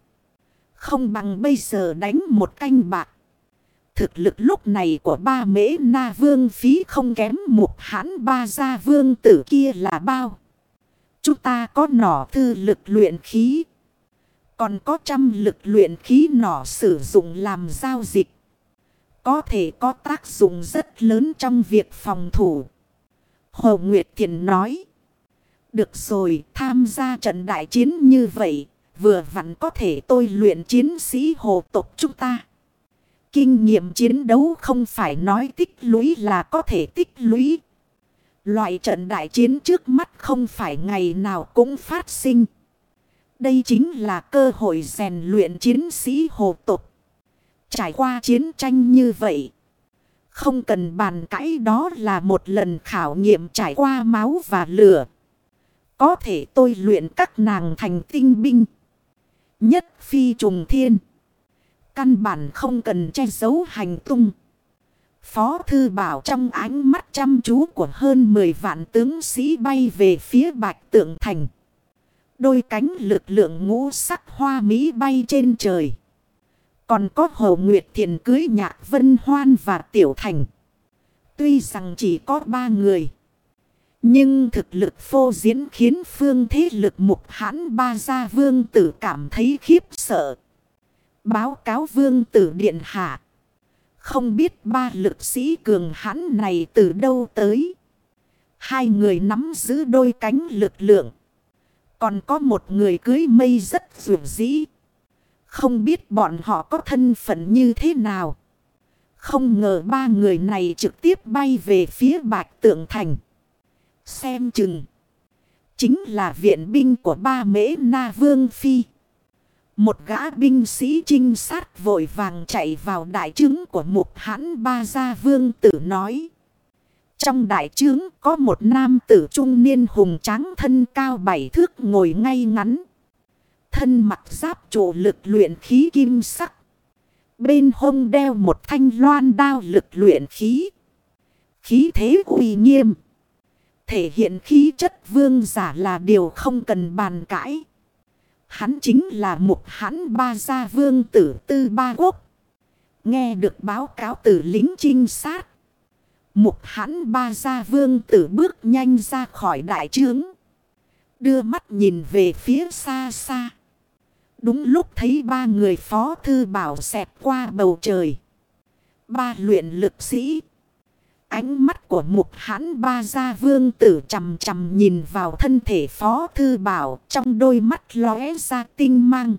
Không bằng bây giờ đánh một canh bạc. Thực lực lúc này của ba mễ na vương phí không kém một hãn ba gia vương tử kia là bao. Chúng ta có nỏ thư lực luyện khí. Còn có trăm lực luyện khí nỏ sử dụng làm giao dịch. Có thể có tác dụng rất lớn trong việc phòng thủ. Hồ Nguyệt Thiện nói. Được rồi, tham gia trận đại chiến như vậy, vừa vặn có thể tôi luyện chiến sĩ hồ tộc chúng ta. Kinh nghiệm chiến đấu không phải nói tích lũy là có thể tích lũy. Loại trận đại chiến trước mắt không phải ngày nào cũng phát sinh. Đây chính là cơ hội rèn luyện chiến sĩ hồ tục. Trải qua chiến tranh như vậy. Không cần bàn cãi đó là một lần khảo nghiệm trải qua máu và lửa. Có thể tôi luyện các nàng thành tinh binh. Nhất phi trùng thiên. Căn bản không cần che giấu hành tung. Phó thư bảo trong ánh mắt chăm chú của hơn 10 vạn tướng sĩ bay về phía bạch tượng thành. Đôi cánh lực lượng ngũ sắc hoa mỹ bay trên trời. Còn có Hồ Nguyệt Thiền cưới nhạc Vân Hoan và Tiểu Thành. Tuy rằng chỉ có ba người. Nhưng thực lực phô diễn khiến phương thế lực mục hãn ba gia vương tử cảm thấy khiếp sợ. Báo cáo vương tử điện hạ. Không biết ba lực sĩ cường hãn này từ đâu tới. Hai người nắm giữ đôi cánh lực lượng. Còn có một người cưới mây rất dù dĩ. Không biết bọn họ có thân phận như thế nào. Không ngờ ba người này trực tiếp bay về phía bạch tượng thành. Xem chừng. Chính là viện binh của ba mễ na vương phi. Một gã binh sĩ trinh sát vội vàng chạy vào đại trướng của một hãn ba gia vương tử nói. Trong đại trướng có một nam tử trung niên hùng tráng thân cao bảy thước ngồi ngay ngắn. Thân mặt giáp trụ lực luyện khí kim sắc. Bên hông đeo một thanh loan đao lực luyện khí. Khí thế uy nghiêm. Thể hiện khí chất vương giả là điều không cần bàn cãi. Hắn chính là một hãn ba gia vương tử tư ba quốc. Nghe được báo cáo từ lính trinh sát. Mục hãn ba gia vương tử bước nhanh ra khỏi đại trướng. Đưa mắt nhìn về phía xa xa. Đúng lúc thấy ba người phó thư bảo xẹt qua bầu trời. Ba luyện lực sĩ. Ánh mắt của mục hãn ba gia vương tử chầm chầm nhìn vào thân thể phó thư bảo, trong đôi mắt lóe ra tinh mang.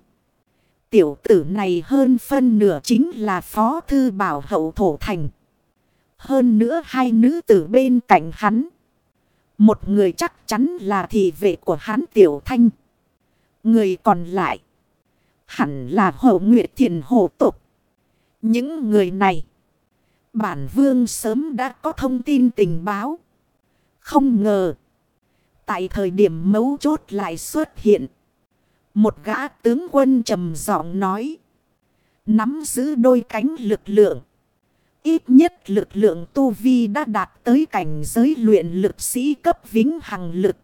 Tiểu tử này hơn phân nửa chính là phó thư bảo hậu thổ thành. Hơn nữa hai nữ tử bên cạnh hắn. Một người chắc chắn là thị vệ của hắn tiểu thanh. Người còn lại. Hẳn là hậu nguyệt thiền hộ tục. Những người này. Bản vương sớm đã có thông tin tình báo. Không ngờ. Tại thời điểm mấu chốt lại xuất hiện. Một gã tướng quân trầm giọng nói. Nắm giữ đôi cánh lực lượng. Ít nhất lực lượng tu vi đã đạt tới cảnh giới luyện lực sĩ cấp vĩnh hằng lực.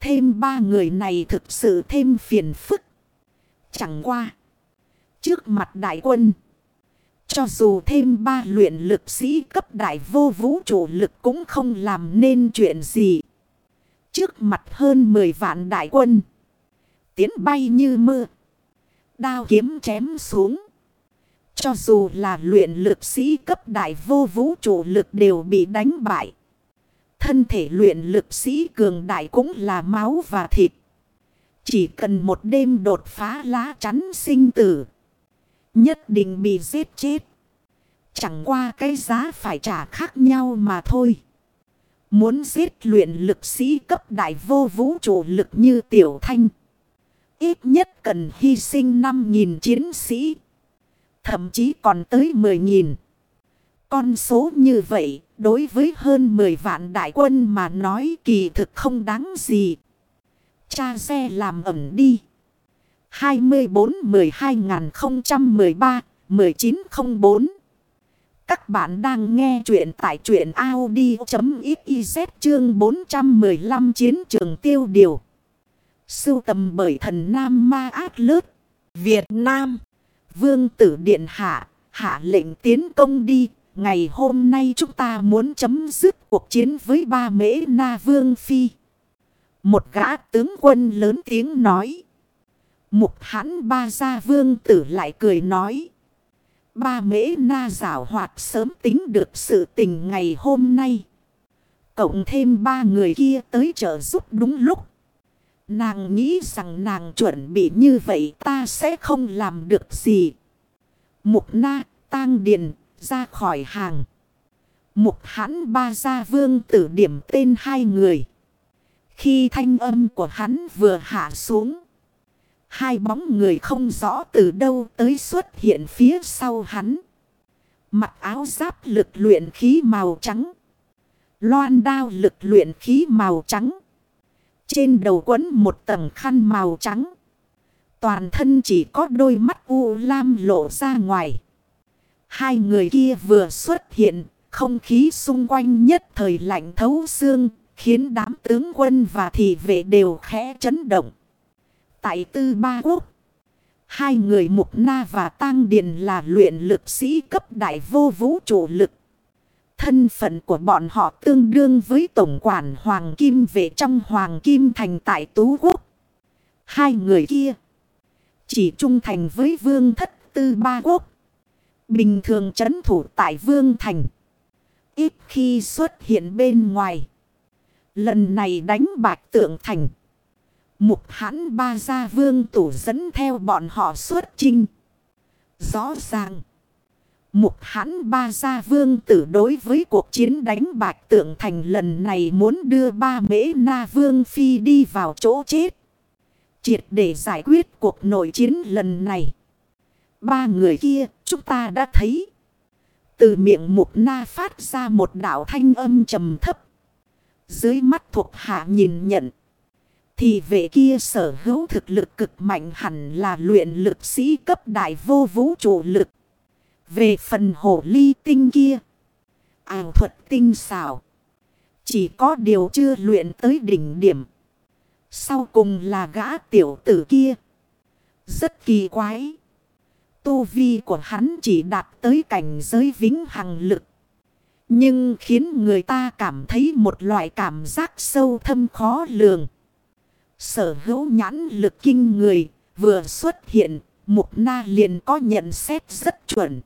Thêm ba người này thực sự thêm phiền phức. Chẳng qua. Trước mặt đại quân. Cho dù thêm ba luyện lực sĩ cấp đại vô vũ trụ lực cũng không làm nên chuyện gì. Trước mặt hơn 10 vạn đại quân. Tiến bay như mưa. Đao kiếm chém xuống. Cho dù là luyện lực sĩ cấp đại vô vũ trụ lực đều bị đánh bại. Thân thể luyện lực sĩ cường đại cũng là máu và thịt. Chỉ cần một đêm đột phá lá chắn sinh tử. Nhất định bị giết chết. Chẳng qua cái giá phải trả khác nhau mà thôi. Muốn giết luyện lực sĩ cấp đại vô vũ trụ lực như tiểu thanh. Ít nhất cần hy sinh 5.000 chiến sĩ. Thậm chí còn tới 10.000. Con số như vậy, đối với hơn 10 vạn đại quân mà nói kỳ thực không đáng gì. Cha xe làm ẩm đi. 24-12-2013-1904 Các bạn đang nghe chuyện tại chuyện Audi.xyz chương 415 chiến trường tiêu điều. Sưu tầm bởi thần Nam Ma Át Lớt, Việt Nam. Vương tử Điện Hạ, hạ lệnh tiến công đi. Ngày hôm nay chúng ta muốn chấm dứt cuộc chiến với ba mễ na vương phi. Một gã tướng quân lớn tiếng nói. Mục hãn ba gia vương tử lại cười nói. Ba mễ na giảo hoạt sớm tính được sự tình ngày hôm nay. Cộng thêm ba người kia tới trợ giúp đúng lúc. Nàng nghĩ rằng nàng chuẩn bị như vậy ta sẽ không làm được gì. Mục na, tang điền, ra khỏi hàng. Mục hãn ba gia vương tử điểm tên hai người. Khi thanh âm của hắn vừa hạ xuống. Hai bóng người không rõ từ đâu tới xuất hiện phía sau hắn. Mặc áo giáp lực luyện khí màu trắng. Loan đao lực luyện khí màu trắng. Trên đầu quấn một tầng khăn màu trắng. Toàn thân chỉ có đôi mắt u lam lộ ra ngoài. Hai người kia vừa xuất hiện, không khí xung quanh nhất thời lạnh thấu xương, khiến đám tướng quân và thị vệ đều khẽ chấn động. Tại tư ba quốc, hai người Mục Na và Tăng Điền là luyện lực sĩ cấp đại vô vũ trụ lực. Thân phận của bọn họ tương đương với tổng quản Hoàng Kim về trong Hoàng Kim thành tại Tú Quốc. Hai người kia chỉ trung thành với vương thất tư ba quốc. Bình thường chấn thủ tại vương thành. Ít khi xuất hiện bên ngoài. Lần này đánh bạc tượng thành. Mục hãn ba gia vương tủ dẫn theo bọn họ xuất chinh. Rõ ràng. Mục hãn ba gia vương tử đối với cuộc chiến đánh bạch tượng thành lần này muốn đưa ba mễ na vương phi đi vào chỗ chết. Triệt để giải quyết cuộc nội chiến lần này. Ba người kia, chúng ta đã thấy. Từ miệng mục na phát ra một đạo thanh âm trầm thấp. Dưới mắt thuộc hạ nhìn nhận. Thì vệ kia sở hữu thực lực cực mạnh hẳn là luyện lực sĩ cấp đại vô vũ trụ lực. Về phần hổ ly tinh kia. Ảo thuật tinh xảo. Chỉ có điều chưa luyện tới đỉnh điểm. Sau cùng là gã tiểu tử kia. Rất kỳ quái. Tu vi của hắn chỉ đạt tới cảnh giới vĩnh hằng lực. Nhưng khiến người ta cảm thấy một loại cảm giác sâu thâm khó lường. Sở hữu nhãn lực kinh người vừa xuất hiện, Mục Na liền có nhận xét rất chuẩn.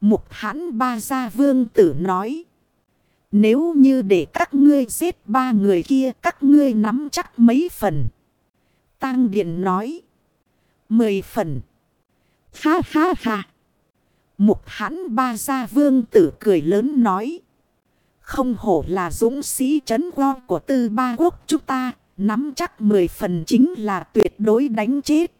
Mục hãn ba gia vương tử nói. Nếu như để các ngươi giết ba người kia các ngươi nắm chắc mấy phần. Tăng Điện nói. Mười phần. Ha ha ha. Mục hãn ba gia vương tử cười lớn nói. Không hổ là dũng sĩ trấn go của tư ba quốc chúng ta. Nắm chắc mười phần chính là tuyệt đối đánh chết.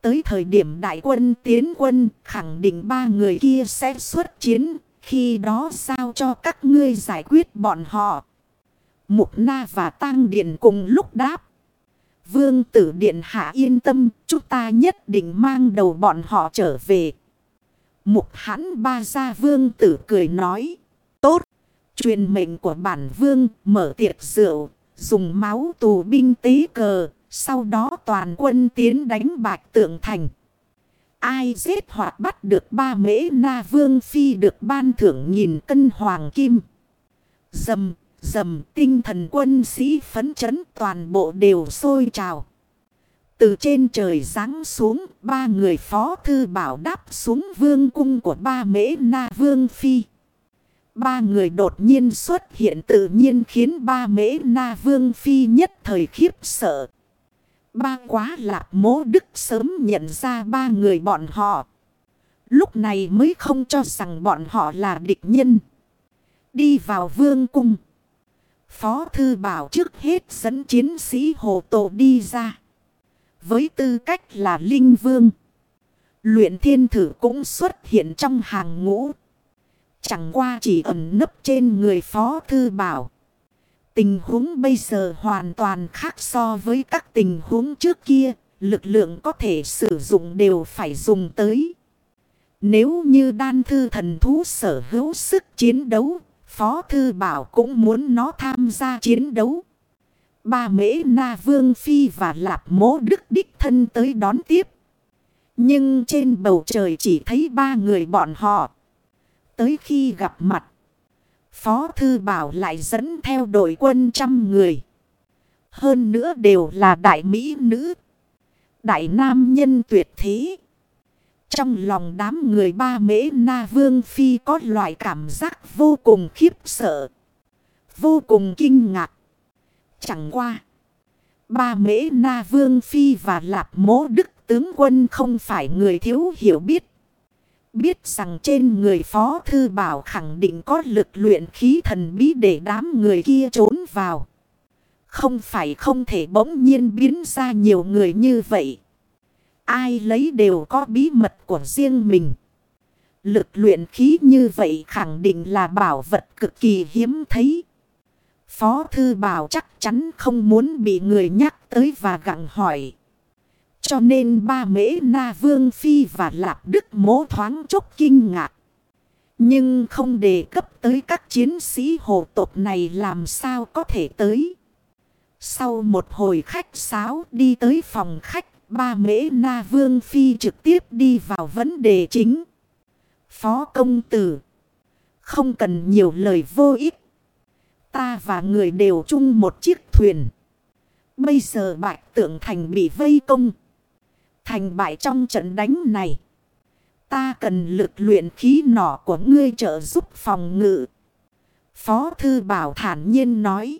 Tới thời điểm đại quân tiến quân khẳng định ba người kia sẽ xuất chiến. Khi đó sao cho các ngươi giải quyết bọn họ. Mục Na và Tăng Điện cùng lúc đáp. Vương tử Điện Hạ yên tâm, chúng ta nhất định mang đầu bọn họ trở về. Mục hãn ba gia vương tử cười nói. Tốt, truyền mệnh của bản vương mở tiệc rượu, dùng máu tù binh tế cờ, sau đó toàn quân tiến đánh bạch tượng thành. Ai giết hoặc bắt được ba mễ na vương phi được ban thưởng nghìn cân hoàng kim. Dầm, dầm tinh thần quân sĩ phấn chấn toàn bộ đều sôi trào. Từ trên trời giáng xuống, ba người phó thư bảo đáp xuống vương cung của ba mễ na vương phi. Ba người đột nhiên xuất hiện tự nhiên khiến ba mễ na vương phi nhất thời khiếp sợ. Ba quá lạp mố đức sớm nhận ra ba người bọn họ. Lúc này mới không cho rằng bọn họ là địch nhân. Đi vào vương cung. Phó thư bảo trước hết dẫn chiến sĩ hồ tổ đi ra. Với tư cách là linh vương. Luyện thiên thử cũng xuất hiện trong hàng ngũ. Chẳng qua chỉ ẩn nấp trên người phó thư bảo. Tình huống bây giờ hoàn toàn khác so với các tình huống trước kia. Lực lượng có thể sử dụng đều phải dùng tới. Nếu như đan thư thần thú sở hữu sức chiến đấu, Phó Thư Bảo cũng muốn nó tham gia chiến đấu. Ba mễ na vương phi và lạp mố đức đích thân tới đón tiếp. Nhưng trên bầu trời chỉ thấy ba người bọn họ. Tới khi gặp mặt, Phó Thư Bảo lại dẫn theo đội quân trăm người. Hơn nữa đều là đại mỹ nữ. Đại nam nhân tuyệt thế. Trong lòng đám người ba mễ na vương phi có loại cảm giác vô cùng khiếp sợ. Vô cùng kinh ngạc. Chẳng qua. Ba mễ na vương phi và lạp mố đức tướng quân không phải người thiếu hiểu biết. Biết rằng trên người phó thư bảo khẳng định có lực luyện khí thần bí để đám người kia trốn vào. Không phải không thể bỗng nhiên biến ra nhiều người như vậy. Ai lấy đều có bí mật của riêng mình. Lực luyện khí như vậy khẳng định là bảo vật cực kỳ hiếm thấy. Phó Thư Bảo chắc chắn không muốn bị người nhắc tới và gặng hỏi. Cho nên ba mễ na vương phi và lạp đức mố thoáng chốc kinh ngạc. Nhưng không đề cấp tới các chiến sĩ hồ tộc này làm sao có thể tới. Sau một hồi khách sáo đi tới phòng khách, ba mễ na vương phi trực tiếp đi vào vấn đề chính. Phó công tử. Không cần nhiều lời vô ích. Ta và người đều chung một chiếc thuyền. Bây giờ bạch tượng thành bị vây công. Thành bại trong trận đánh này. Ta cần lực luyện khí nỏ của ngươi trợ giúp phòng ngự. Phó thư bảo thản nhiên nói.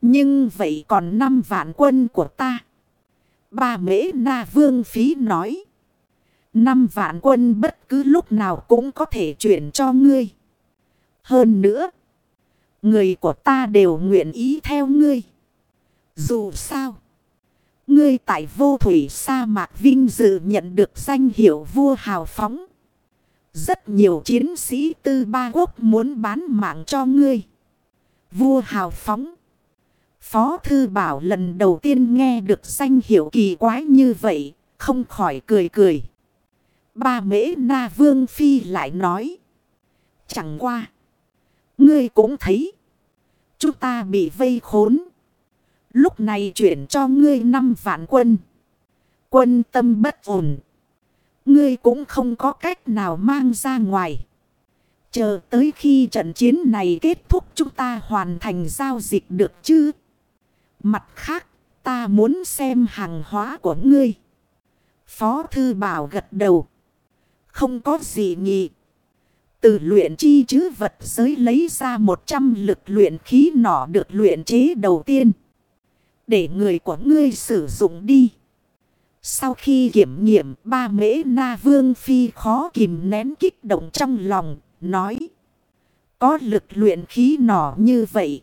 Nhưng vậy còn năm vạn quân của ta. Ba mễ na vương phí nói. Năm vạn quân bất cứ lúc nào cũng có thể chuyển cho ngươi. Hơn nữa. Người của ta đều nguyện ý theo ngươi. Dù sao. Ngươi tại vô thủy sa mạc vinh dự nhận được danh hiệu vua hào phóng. Rất nhiều chiến sĩ tư ba quốc muốn bán mạng cho ngươi. Vua hào phóng. Phó Thư Bảo lần đầu tiên nghe được danh hiệu kỳ quái như vậy, không khỏi cười cười. Ba mễ na vương phi lại nói. Chẳng qua. Ngươi cũng thấy. Chúng ta bị vây khốn. Lúc này chuyển cho ngươi năm vạn quân. Quân tâm bất ổn. Ngươi cũng không có cách nào mang ra ngoài. Chờ tới khi trận chiến này kết thúc chúng ta hoàn thành giao dịch được chứ. Mặt khác, ta muốn xem hàng hóa của ngươi. Phó Thư Bảo gật đầu. Không có gì nghị. Từ luyện chi chứ vật giới lấy ra 100 lực luyện khí nỏ được luyện chế đầu tiên. Để người của ngươi sử dụng đi. Sau khi kiểm nghiệm ba mễ na vương phi khó kìm nén kích động trong lòng, nói. Có lực luyện khí nỏ như vậy.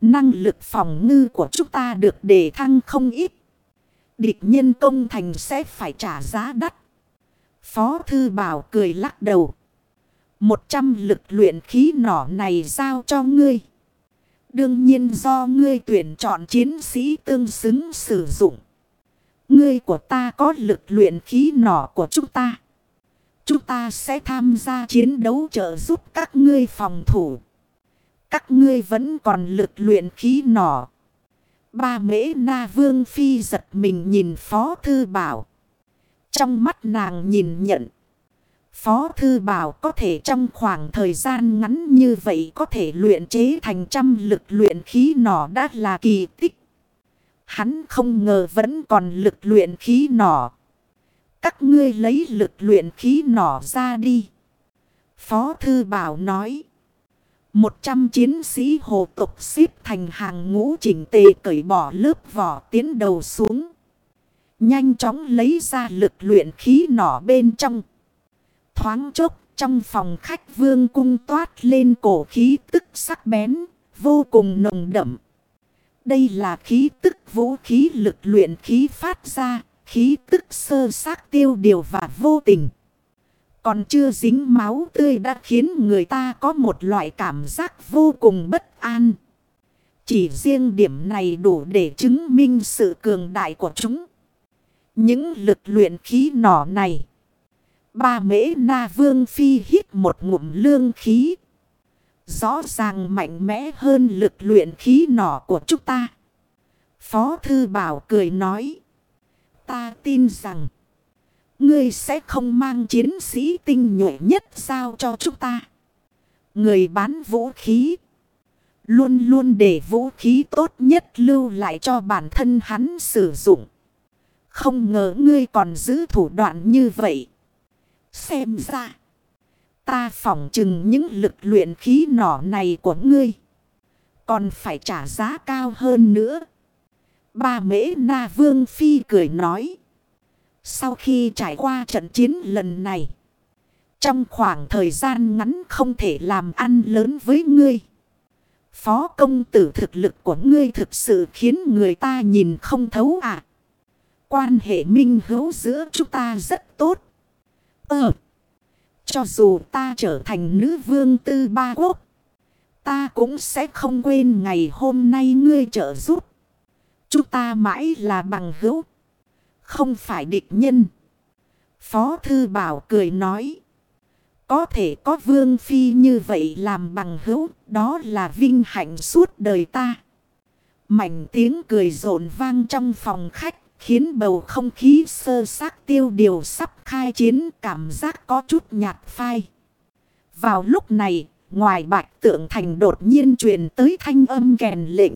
Năng lực phòng ngư của chúng ta được đề thăng không ít. Địch nhân công thành sẽ phải trả giá đắt. Phó Thư Bảo cười lắc đầu. Một trăm lực luyện khí nỏ này giao cho ngươi. Đương nhiên do ngươi tuyển chọn chiến sĩ tương xứng sử dụng. Ngươi của ta có lực luyện khí nỏ của chúng ta. Chúng ta sẽ tham gia chiến đấu trợ giúp các ngươi phòng thủ. Các ngươi vẫn còn lực luyện khí nỏ. Ba mễ na vương phi giật mình nhìn phó thư bảo. Trong mắt nàng nhìn nhận. Phó Thư Bảo có thể trong khoảng thời gian ngắn như vậy có thể luyện chế thành trăm lực luyện khí nỏ đã là kỳ tích. Hắn không ngờ vẫn còn lực luyện khí nỏ. Các ngươi lấy lực luyện khí nỏ ra đi. Phó Thư Bảo nói. Một trăm chiến sĩ hồ tục xếp thành hàng ngũ chỉnh tề cởi bỏ lớp vỏ tiến đầu xuống. Nhanh chóng lấy ra lực luyện khí nỏ bên trong. Thoáng chốc trong phòng khách vương cung toát lên cổ khí tức sắc bén, vô cùng nồng đậm. Đây là khí tức vũ khí lực luyện khí phát ra, khí tức sơ sát tiêu điều và vô tình. Còn chưa dính máu tươi đã khiến người ta có một loại cảm giác vô cùng bất an. Chỉ riêng điểm này đủ để chứng minh sự cường đại của chúng. Những lực luyện khí nỏ này Ba mễ na vương phi hít một ngụm lương khí. Rõ ràng mạnh mẽ hơn lực luyện khí nỏ của chúng ta. Phó thư bảo cười nói. Ta tin rằng. Ngươi sẽ không mang chiến sĩ tinh nhuệ nhất sao cho chúng ta. Người bán vũ khí. Luôn luôn để vũ khí tốt nhất lưu lại cho bản thân hắn sử dụng. Không ngờ ngươi còn giữ thủ đoạn như vậy. Xem ra. Ta phỏng chừng những lực luyện khí nỏ này của ngươi. Còn phải trả giá cao hơn nữa. Ba mễ na vương phi cười nói. Sau khi trải qua trận chiến lần này. Trong khoảng thời gian ngắn không thể làm ăn lớn với ngươi. Phó công tử thực lực của ngươi thực sự khiến người ta nhìn không thấu à. Quan hệ minh hữu giữa chúng ta rất tốt. Ờ. Cho dù ta trở thành nữ vương tư ba quốc. Ta cũng sẽ không quên ngày hôm nay ngươi trợ giúp. Chúng ta mãi là bằng hữu. Không phải địch nhân. Phó Thư Bảo cười nói. Có thể có vương phi như vậy làm bằng hữu. Đó là vinh hạnh suốt đời ta. Mảnh tiếng cười rộn vang trong phòng khách. Khiến bầu không khí sơ xác tiêu điều sắp khai chiến cảm giác có chút nhạt phai. Vào lúc này, ngoài bạch tượng thành đột nhiên truyền tới thanh âm kèn lệnh.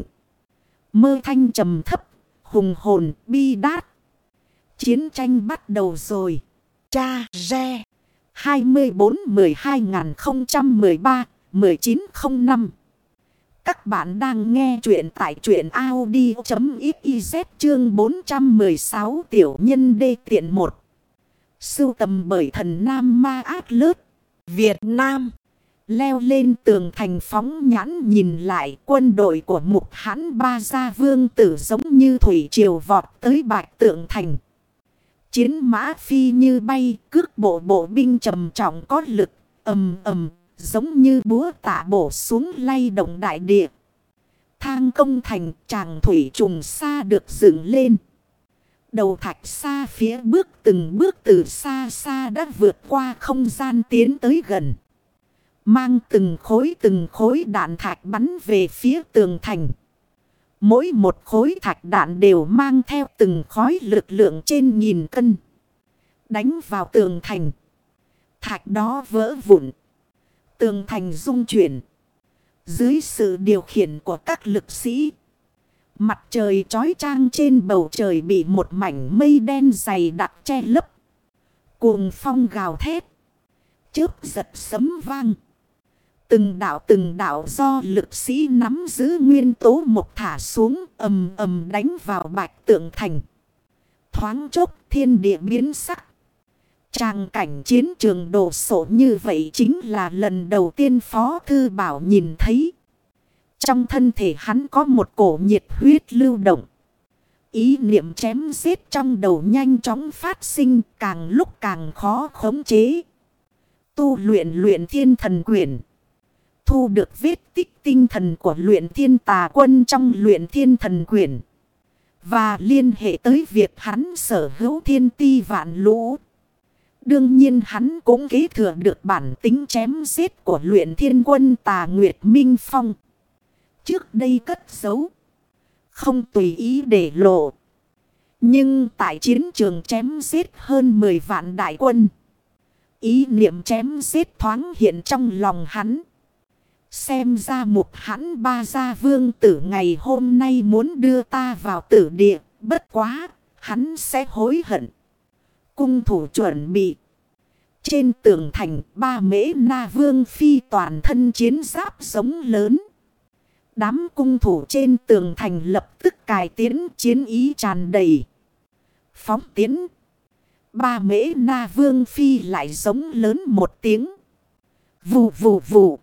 Mơ thanh trầm thấp, hùng hồn, bi đát. Chiến tranh bắt đầu rồi. Cha Re 24 12 2013 1905 các bạn đang nghe chuyện tại chuyện Audi.xyz chương 416 tiểu nhân đê tiện 1. Sưu tầm bởi thần Nam Ma Át Lớt, Việt Nam. Leo lên tường thành phóng nhãn nhìn lại quân đội của mục hãn ba gia vương tử giống như thủy triều vọt tới bạch tượng thành. Chiến mã phi như bay, cước bộ bộ binh trầm trọng có lực, ầm ầm Giống như búa tạ bổ xuống lay động đại địa. Thang công thành, tràng thủy trùng xa được dựng lên. Đầu thạch xa phía bước, từng bước từ xa xa đã vượt qua không gian tiến tới gần. Mang từng khối từng khối đạn thạch bắn về phía tường thành. Mỗi một khối thạch đạn đều mang theo từng khói lực lượng trên nghìn cân. Đánh vào tường thành. Thạch đó vỡ vụn. Tường thành rung chuyển. Dưới sự điều khiển của các lực sĩ. Mặt trời trói trang trên bầu trời bị một mảnh mây đen dày đặc che lấp. Cuồng phong gào thét. Chớp giật sấm vang. Từng đảo từng đảo do lực sĩ nắm giữ nguyên tố một thả xuống, ầm ầm đánh vào bạch tượng thành. Thoáng chốc thiên địa biến sắc. Tràng cảnh chiến trường đổ sổ như vậy chính là lần đầu tiên Phó Thư Bảo nhìn thấy. Trong thân thể hắn có một cổ nhiệt huyết lưu động. Ý niệm chém giết trong đầu nhanh chóng phát sinh, càng lúc càng khó khống chế. Tu luyện luyện thiên thần quyển. Thu được vết tích tinh thần của luyện thiên tà quân trong luyện thiên thần quyển. Và liên hệ tới việc hắn sở hữu thiên ti vạn lũ. Đương nhiên hắn cũng kế thừa được bản tính chém giết của luyện thiên quân tà Nguyệt Minh Phong. Trước đây cất giấu. Không tùy ý để lộ. Nhưng tại chiến trường chém giết hơn 10 vạn đại quân. Ý niệm chém giết thoáng hiện trong lòng hắn. Xem ra một hắn ba gia vương tử ngày hôm nay muốn đưa ta vào tử địa. Bất quá, hắn sẽ hối hận cung thủ chuẩn bị. Trên tường thành, ba mễ na vương phi toàn thân chiến giáp sống lớn. Đám cung thủ trên tường thành lập tức cài tiến chiến ý tràn đầy. Phóng tiến. Ba mễ na vương phi lại giống lớn một tiếng. Vù vù vù.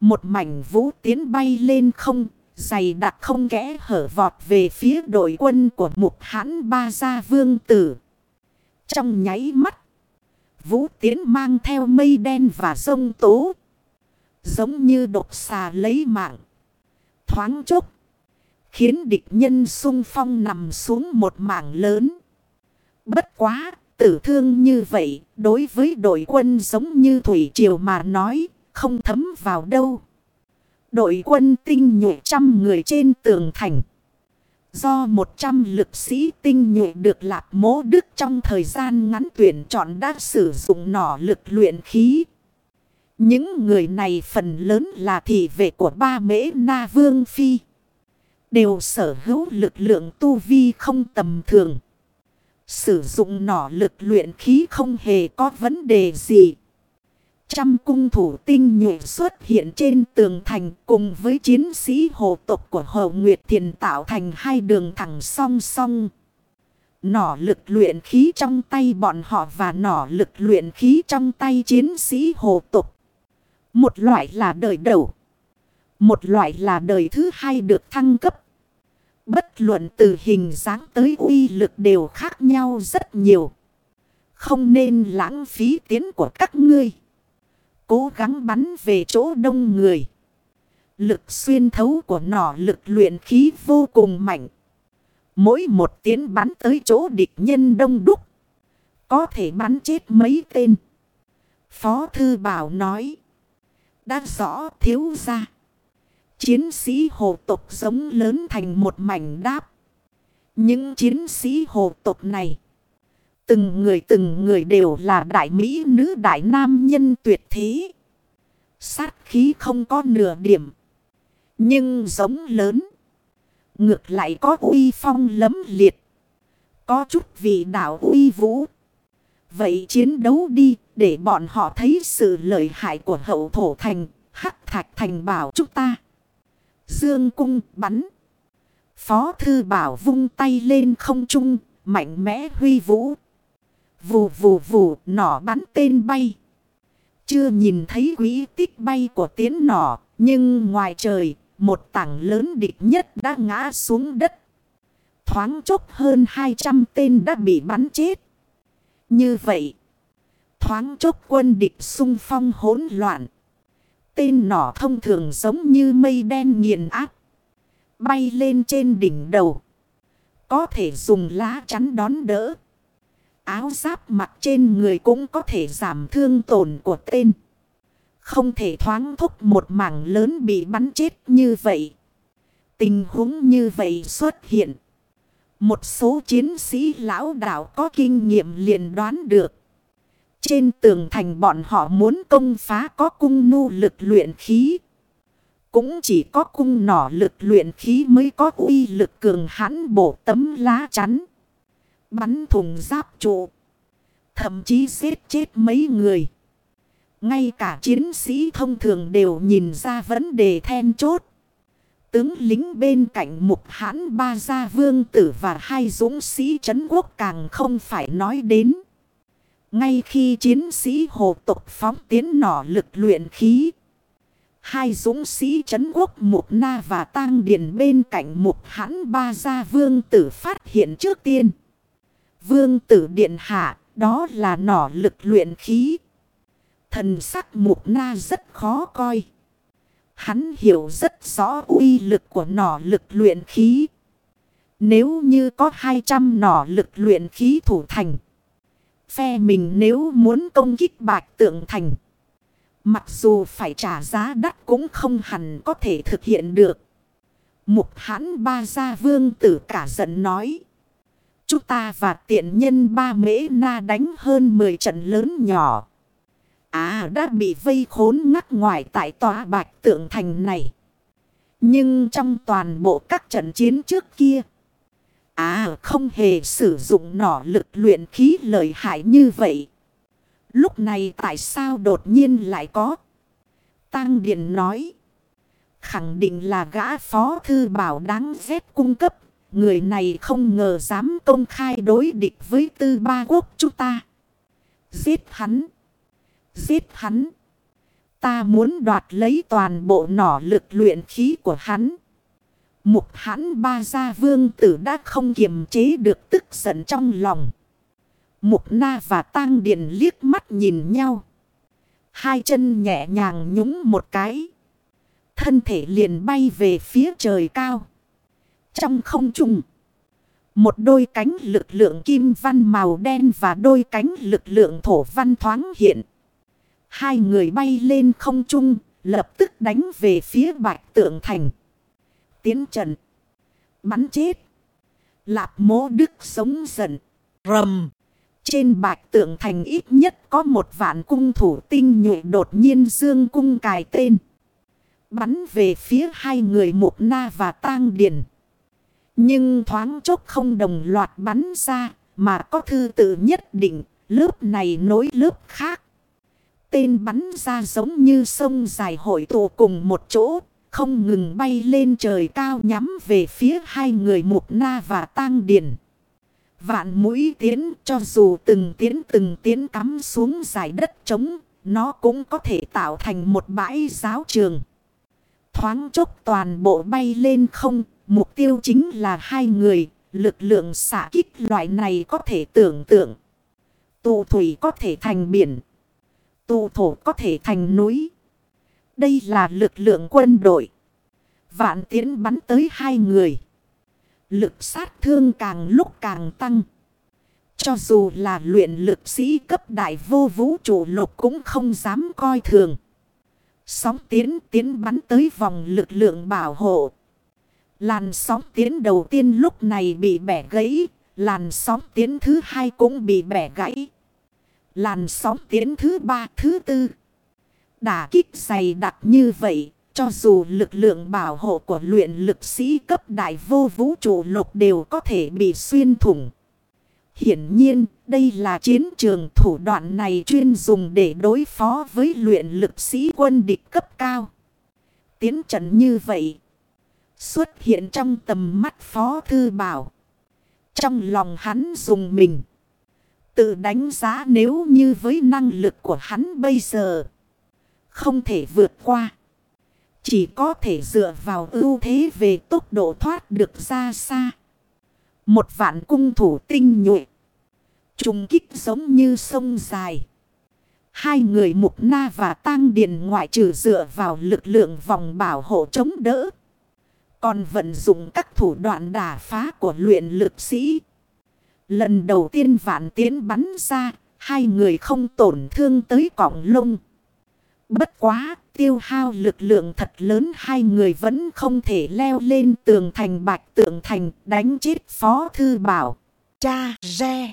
Một mảnh vũ tiến bay lên không. Dày đặc không kẽ hở vọt về phía đội quân của mục hãn ba gia vương tử. Trong nháy mắt. Vũ tiến mang theo mây đen và sông tố. Giống như độc xà lấy mạng. Thoáng chốc. Khiến địch nhân sung phong nằm xuống một mảng lớn. Bất quá. tử thương như vậy, đối với đội quân giống như Thủy Triều mà nói, không thấm vào đâu. Đội quân tinh nhuệ trăm người trên tường thành. Do 100 lực sĩ tinh nhuệ được lạp mố đức trong thời gian ngắn tuyển chọn đã sử dụng nỏ lực luyện khí. Những người này phần lớn là thị vệ của ba mễ na vương phi. Đều sở hữu lực lượng tu vi không tầm thường. Sử dụng nỏ lực luyện khí không hề có vấn đề gì. Trăm cung thủ tinh nhuệ xuất hiện trên tường thành cùng với chiến sĩ hộ tộc của Hồ Nguyệt Thiền tạo thành hai đường thẳng song song. Nỏ lực luyện khí trong tay bọn họ và nỏ lực luyện khí trong tay chiến sĩ hộ tộc. Một loại là đời đầu. Một loại là đời thứ hai được thăng cấp. Bất luận từ hình dáng tới uy lực đều khác nhau rất nhiều. Không nên lãng phí tiến của các ngươi. Cố gắng bắn về chỗ đông người. Lực xuyên thấu của nỏ lực luyện khí vô cùng mạnh. Mỗi một tiếng bắn tới chỗ địch nhân đông đúc. Có thể bắn chết mấy tên. Phó Thư Bảo nói. Đã rõ, thiếu ra. Chiến sĩ hồ tộc giống lớn thành một mảnh đáp. Những chiến sĩ hồ tộc này. Từng người từng người đều là đại mỹ nữ đại nam nhân tuyệt thế. Sát khí không có nửa điểm. Nhưng giống lớn. Ngược lại có uy phong lấm liệt. Có chút vị đạo uy vũ. Vậy chiến đấu đi, để bọn họ thấy sự lợi hại của hậu thổ thành. Hắc thạch thành bảo chúng ta. Dương cung bắn. Phó thư bảo vung tay lên không trung. Mạnh mẽ huy vũ. Vù vù vù, nỏ bắn tên bay. Chưa nhìn thấy quỹ tích bay của tiến nỏ. Nhưng ngoài trời, một tảng lớn địch nhất đã ngã xuống đất. Thoáng chốc hơn 200 tên đã bị bắn chết. Như vậy. Thoáng chốc quân địch sung phong hỗn loạn. Tên nỏ thông thường giống như mây đen nghiền áp. Bay lên trên đỉnh đầu. Có thể dùng lá chắn đón đỡ. Áo giáp mặt trên người cũng có thể giảm thương tổn của tên. Không thể thoáng thúc một mảng lớn bị bắn chết như vậy. Tình huống như vậy xuất hiện. Một số chiến sĩ lão đạo có kinh nghiệm liền đoán được. Trên tường thành bọn họ muốn công phá có cung nu lực luyện khí. Cũng chỉ có cung nỏ lực luyện khí mới có uy lực cường hãn bổ tấm lá chắn. Bắn thùng giáp trụ. Thậm chí giết chết mấy người. Ngay cả chiến sĩ thông thường đều nhìn ra vấn đề then chốt. Tướng lính bên cạnh mục hãn ba gia vương tử và hai dũng sĩ trấn quốc càng không phải nói đến. Ngay khi chiến sĩ hồ tục phóng tiến nỏ lực luyện khí. Hai dũng sĩ trấn quốc mục na và tang điền bên cạnh mục hãn ba gia vương tử phát hiện trước tiên. Vương tử điện hạ, đó là nỏ lực luyện khí. Thần sắc mục na rất khó coi. Hắn hiểu rất rõ uy lực của nỏ lực luyện khí. Nếu như có 200 nỏ lực luyện khí thủ thành. Phe mình nếu muốn công kích bạch tượng thành. Mặc dù phải trả giá đắt cũng không hẳn có thể thực hiện được. Mục hãn ba gia vương tử cả giận nói. Chúng ta và tiện nhân ba mễ na đánh hơn 10 trận lớn nhỏ. À đã bị vây khốn ngắt ngoài tại tòa bạch tượng thành này. Nhưng trong toàn bộ các trận chiến trước kia. À không hề sử dụng nỏ lực luyện khí lợi hại như vậy. Lúc này tại sao đột nhiên lại có? Tăng Điện nói. Khẳng định là gã phó thư bảo đáng ghét cung cấp. Người này không ngờ dám công khai đối địch với tư ba quốc chúng ta. Giết hắn. Giết hắn. Ta muốn đoạt lấy toàn bộ nỏ lực luyện khí của hắn. Mục hãn ba gia vương tử đã không kiềm chế được tức giận trong lòng. Mục na và tang điện liếc mắt nhìn nhau. Hai chân nhẹ nhàng nhúng một cái. Thân thể liền bay về phía trời cao. Trong không trung. Một đôi cánh lực lượng kim văn màu đen và đôi cánh lực lượng thổ văn thoáng hiện. Hai người bay lên không trung, lập tức đánh về phía bạch tượng thành. Tiến trận. Bắn chết. Lạp mố đức sống giận. Rầm. Trên bạch tượng thành ít nhất có một vạn cung thủ tinh nhuệ đột nhiên dương cung cài tên. Bắn về phía hai người mục na và tang điền. Nhưng thoáng chốc không đồng loạt bắn ra mà có thư tự nhất định lớp này nối lớp khác. Tên bắn ra giống như sông dài hội tụ cùng một chỗ, không ngừng bay lên trời cao nhắm về phía hai người mục na và tang điền. Vạn mũi tiến cho dù từng tiến từng tiến cắm xuống dài đất trống, nó cũng có thể tạo thành một bãi giáo trường. Thoáng chốc toàn bộ bay lên không, mục tiêu chính là hai người, lực lượng xả kích loại này có thể tưởng tượng. Tụ thủy có thể thành biển, tụ thổ có thể thành núi. Đây là lực lượng quân đội. Vạn tiến bắn tới hai người. Lực sát thương càng lúc càng tăng. Cho dù là luyện lực sĩ cấp đại vô vũ trụ lục cũng không dám coi thường. Sóng tiến tiến bắn tới vòng lực lượng bảo hộ. Làn sóng tiến đầu tiên lúc này bị bẻ gãy. Làn sóng tiến thứ hai cũng bị bẻ gãy. Làn sóng tiến thứ ba thứ tư. Đả kích dày đặc như vậy. Cho dù lực lượng bảo hộ của luyện lực sĩ cấp đại vô vũ trụ lục đều có thể bị xuyên thủng. Hiển nhiên, đây là chiến trường thủ đoạn này chuyên dùng để đối phó với luyện lực sĩ quân địch cấp cao. Tiến trận như vậy, xuất hiện trong tầm mắt Phó Thư Bảo. Trong lòng hắn dùng mình. Tự đánh giá nếu như với năng lực của hắn bây giờ, không thể vượt qua. Chỉ có thể dựa vào ưu thế về tốc độ thoát được ra xa. Một vạn cung thủ tinh nhuệ. Trùng kích giống như sông dài. Hai người mục na và tang điền ngoại trừ dựa vào lực lượng vòng bảo hộ chống đỡ. Còn vận dụng các thủ đoạn đả phá của luyện lực sĩ. Lần đầu tiên vạn tiến bắn ra, hai người không tổn thương tới cọng lông. Bất quá, tiêu hao lực lượng thật lớn hai người vẫn không thể leo lên tường thành bạch tượng thành đánh chết phó thư bảo. Cha Re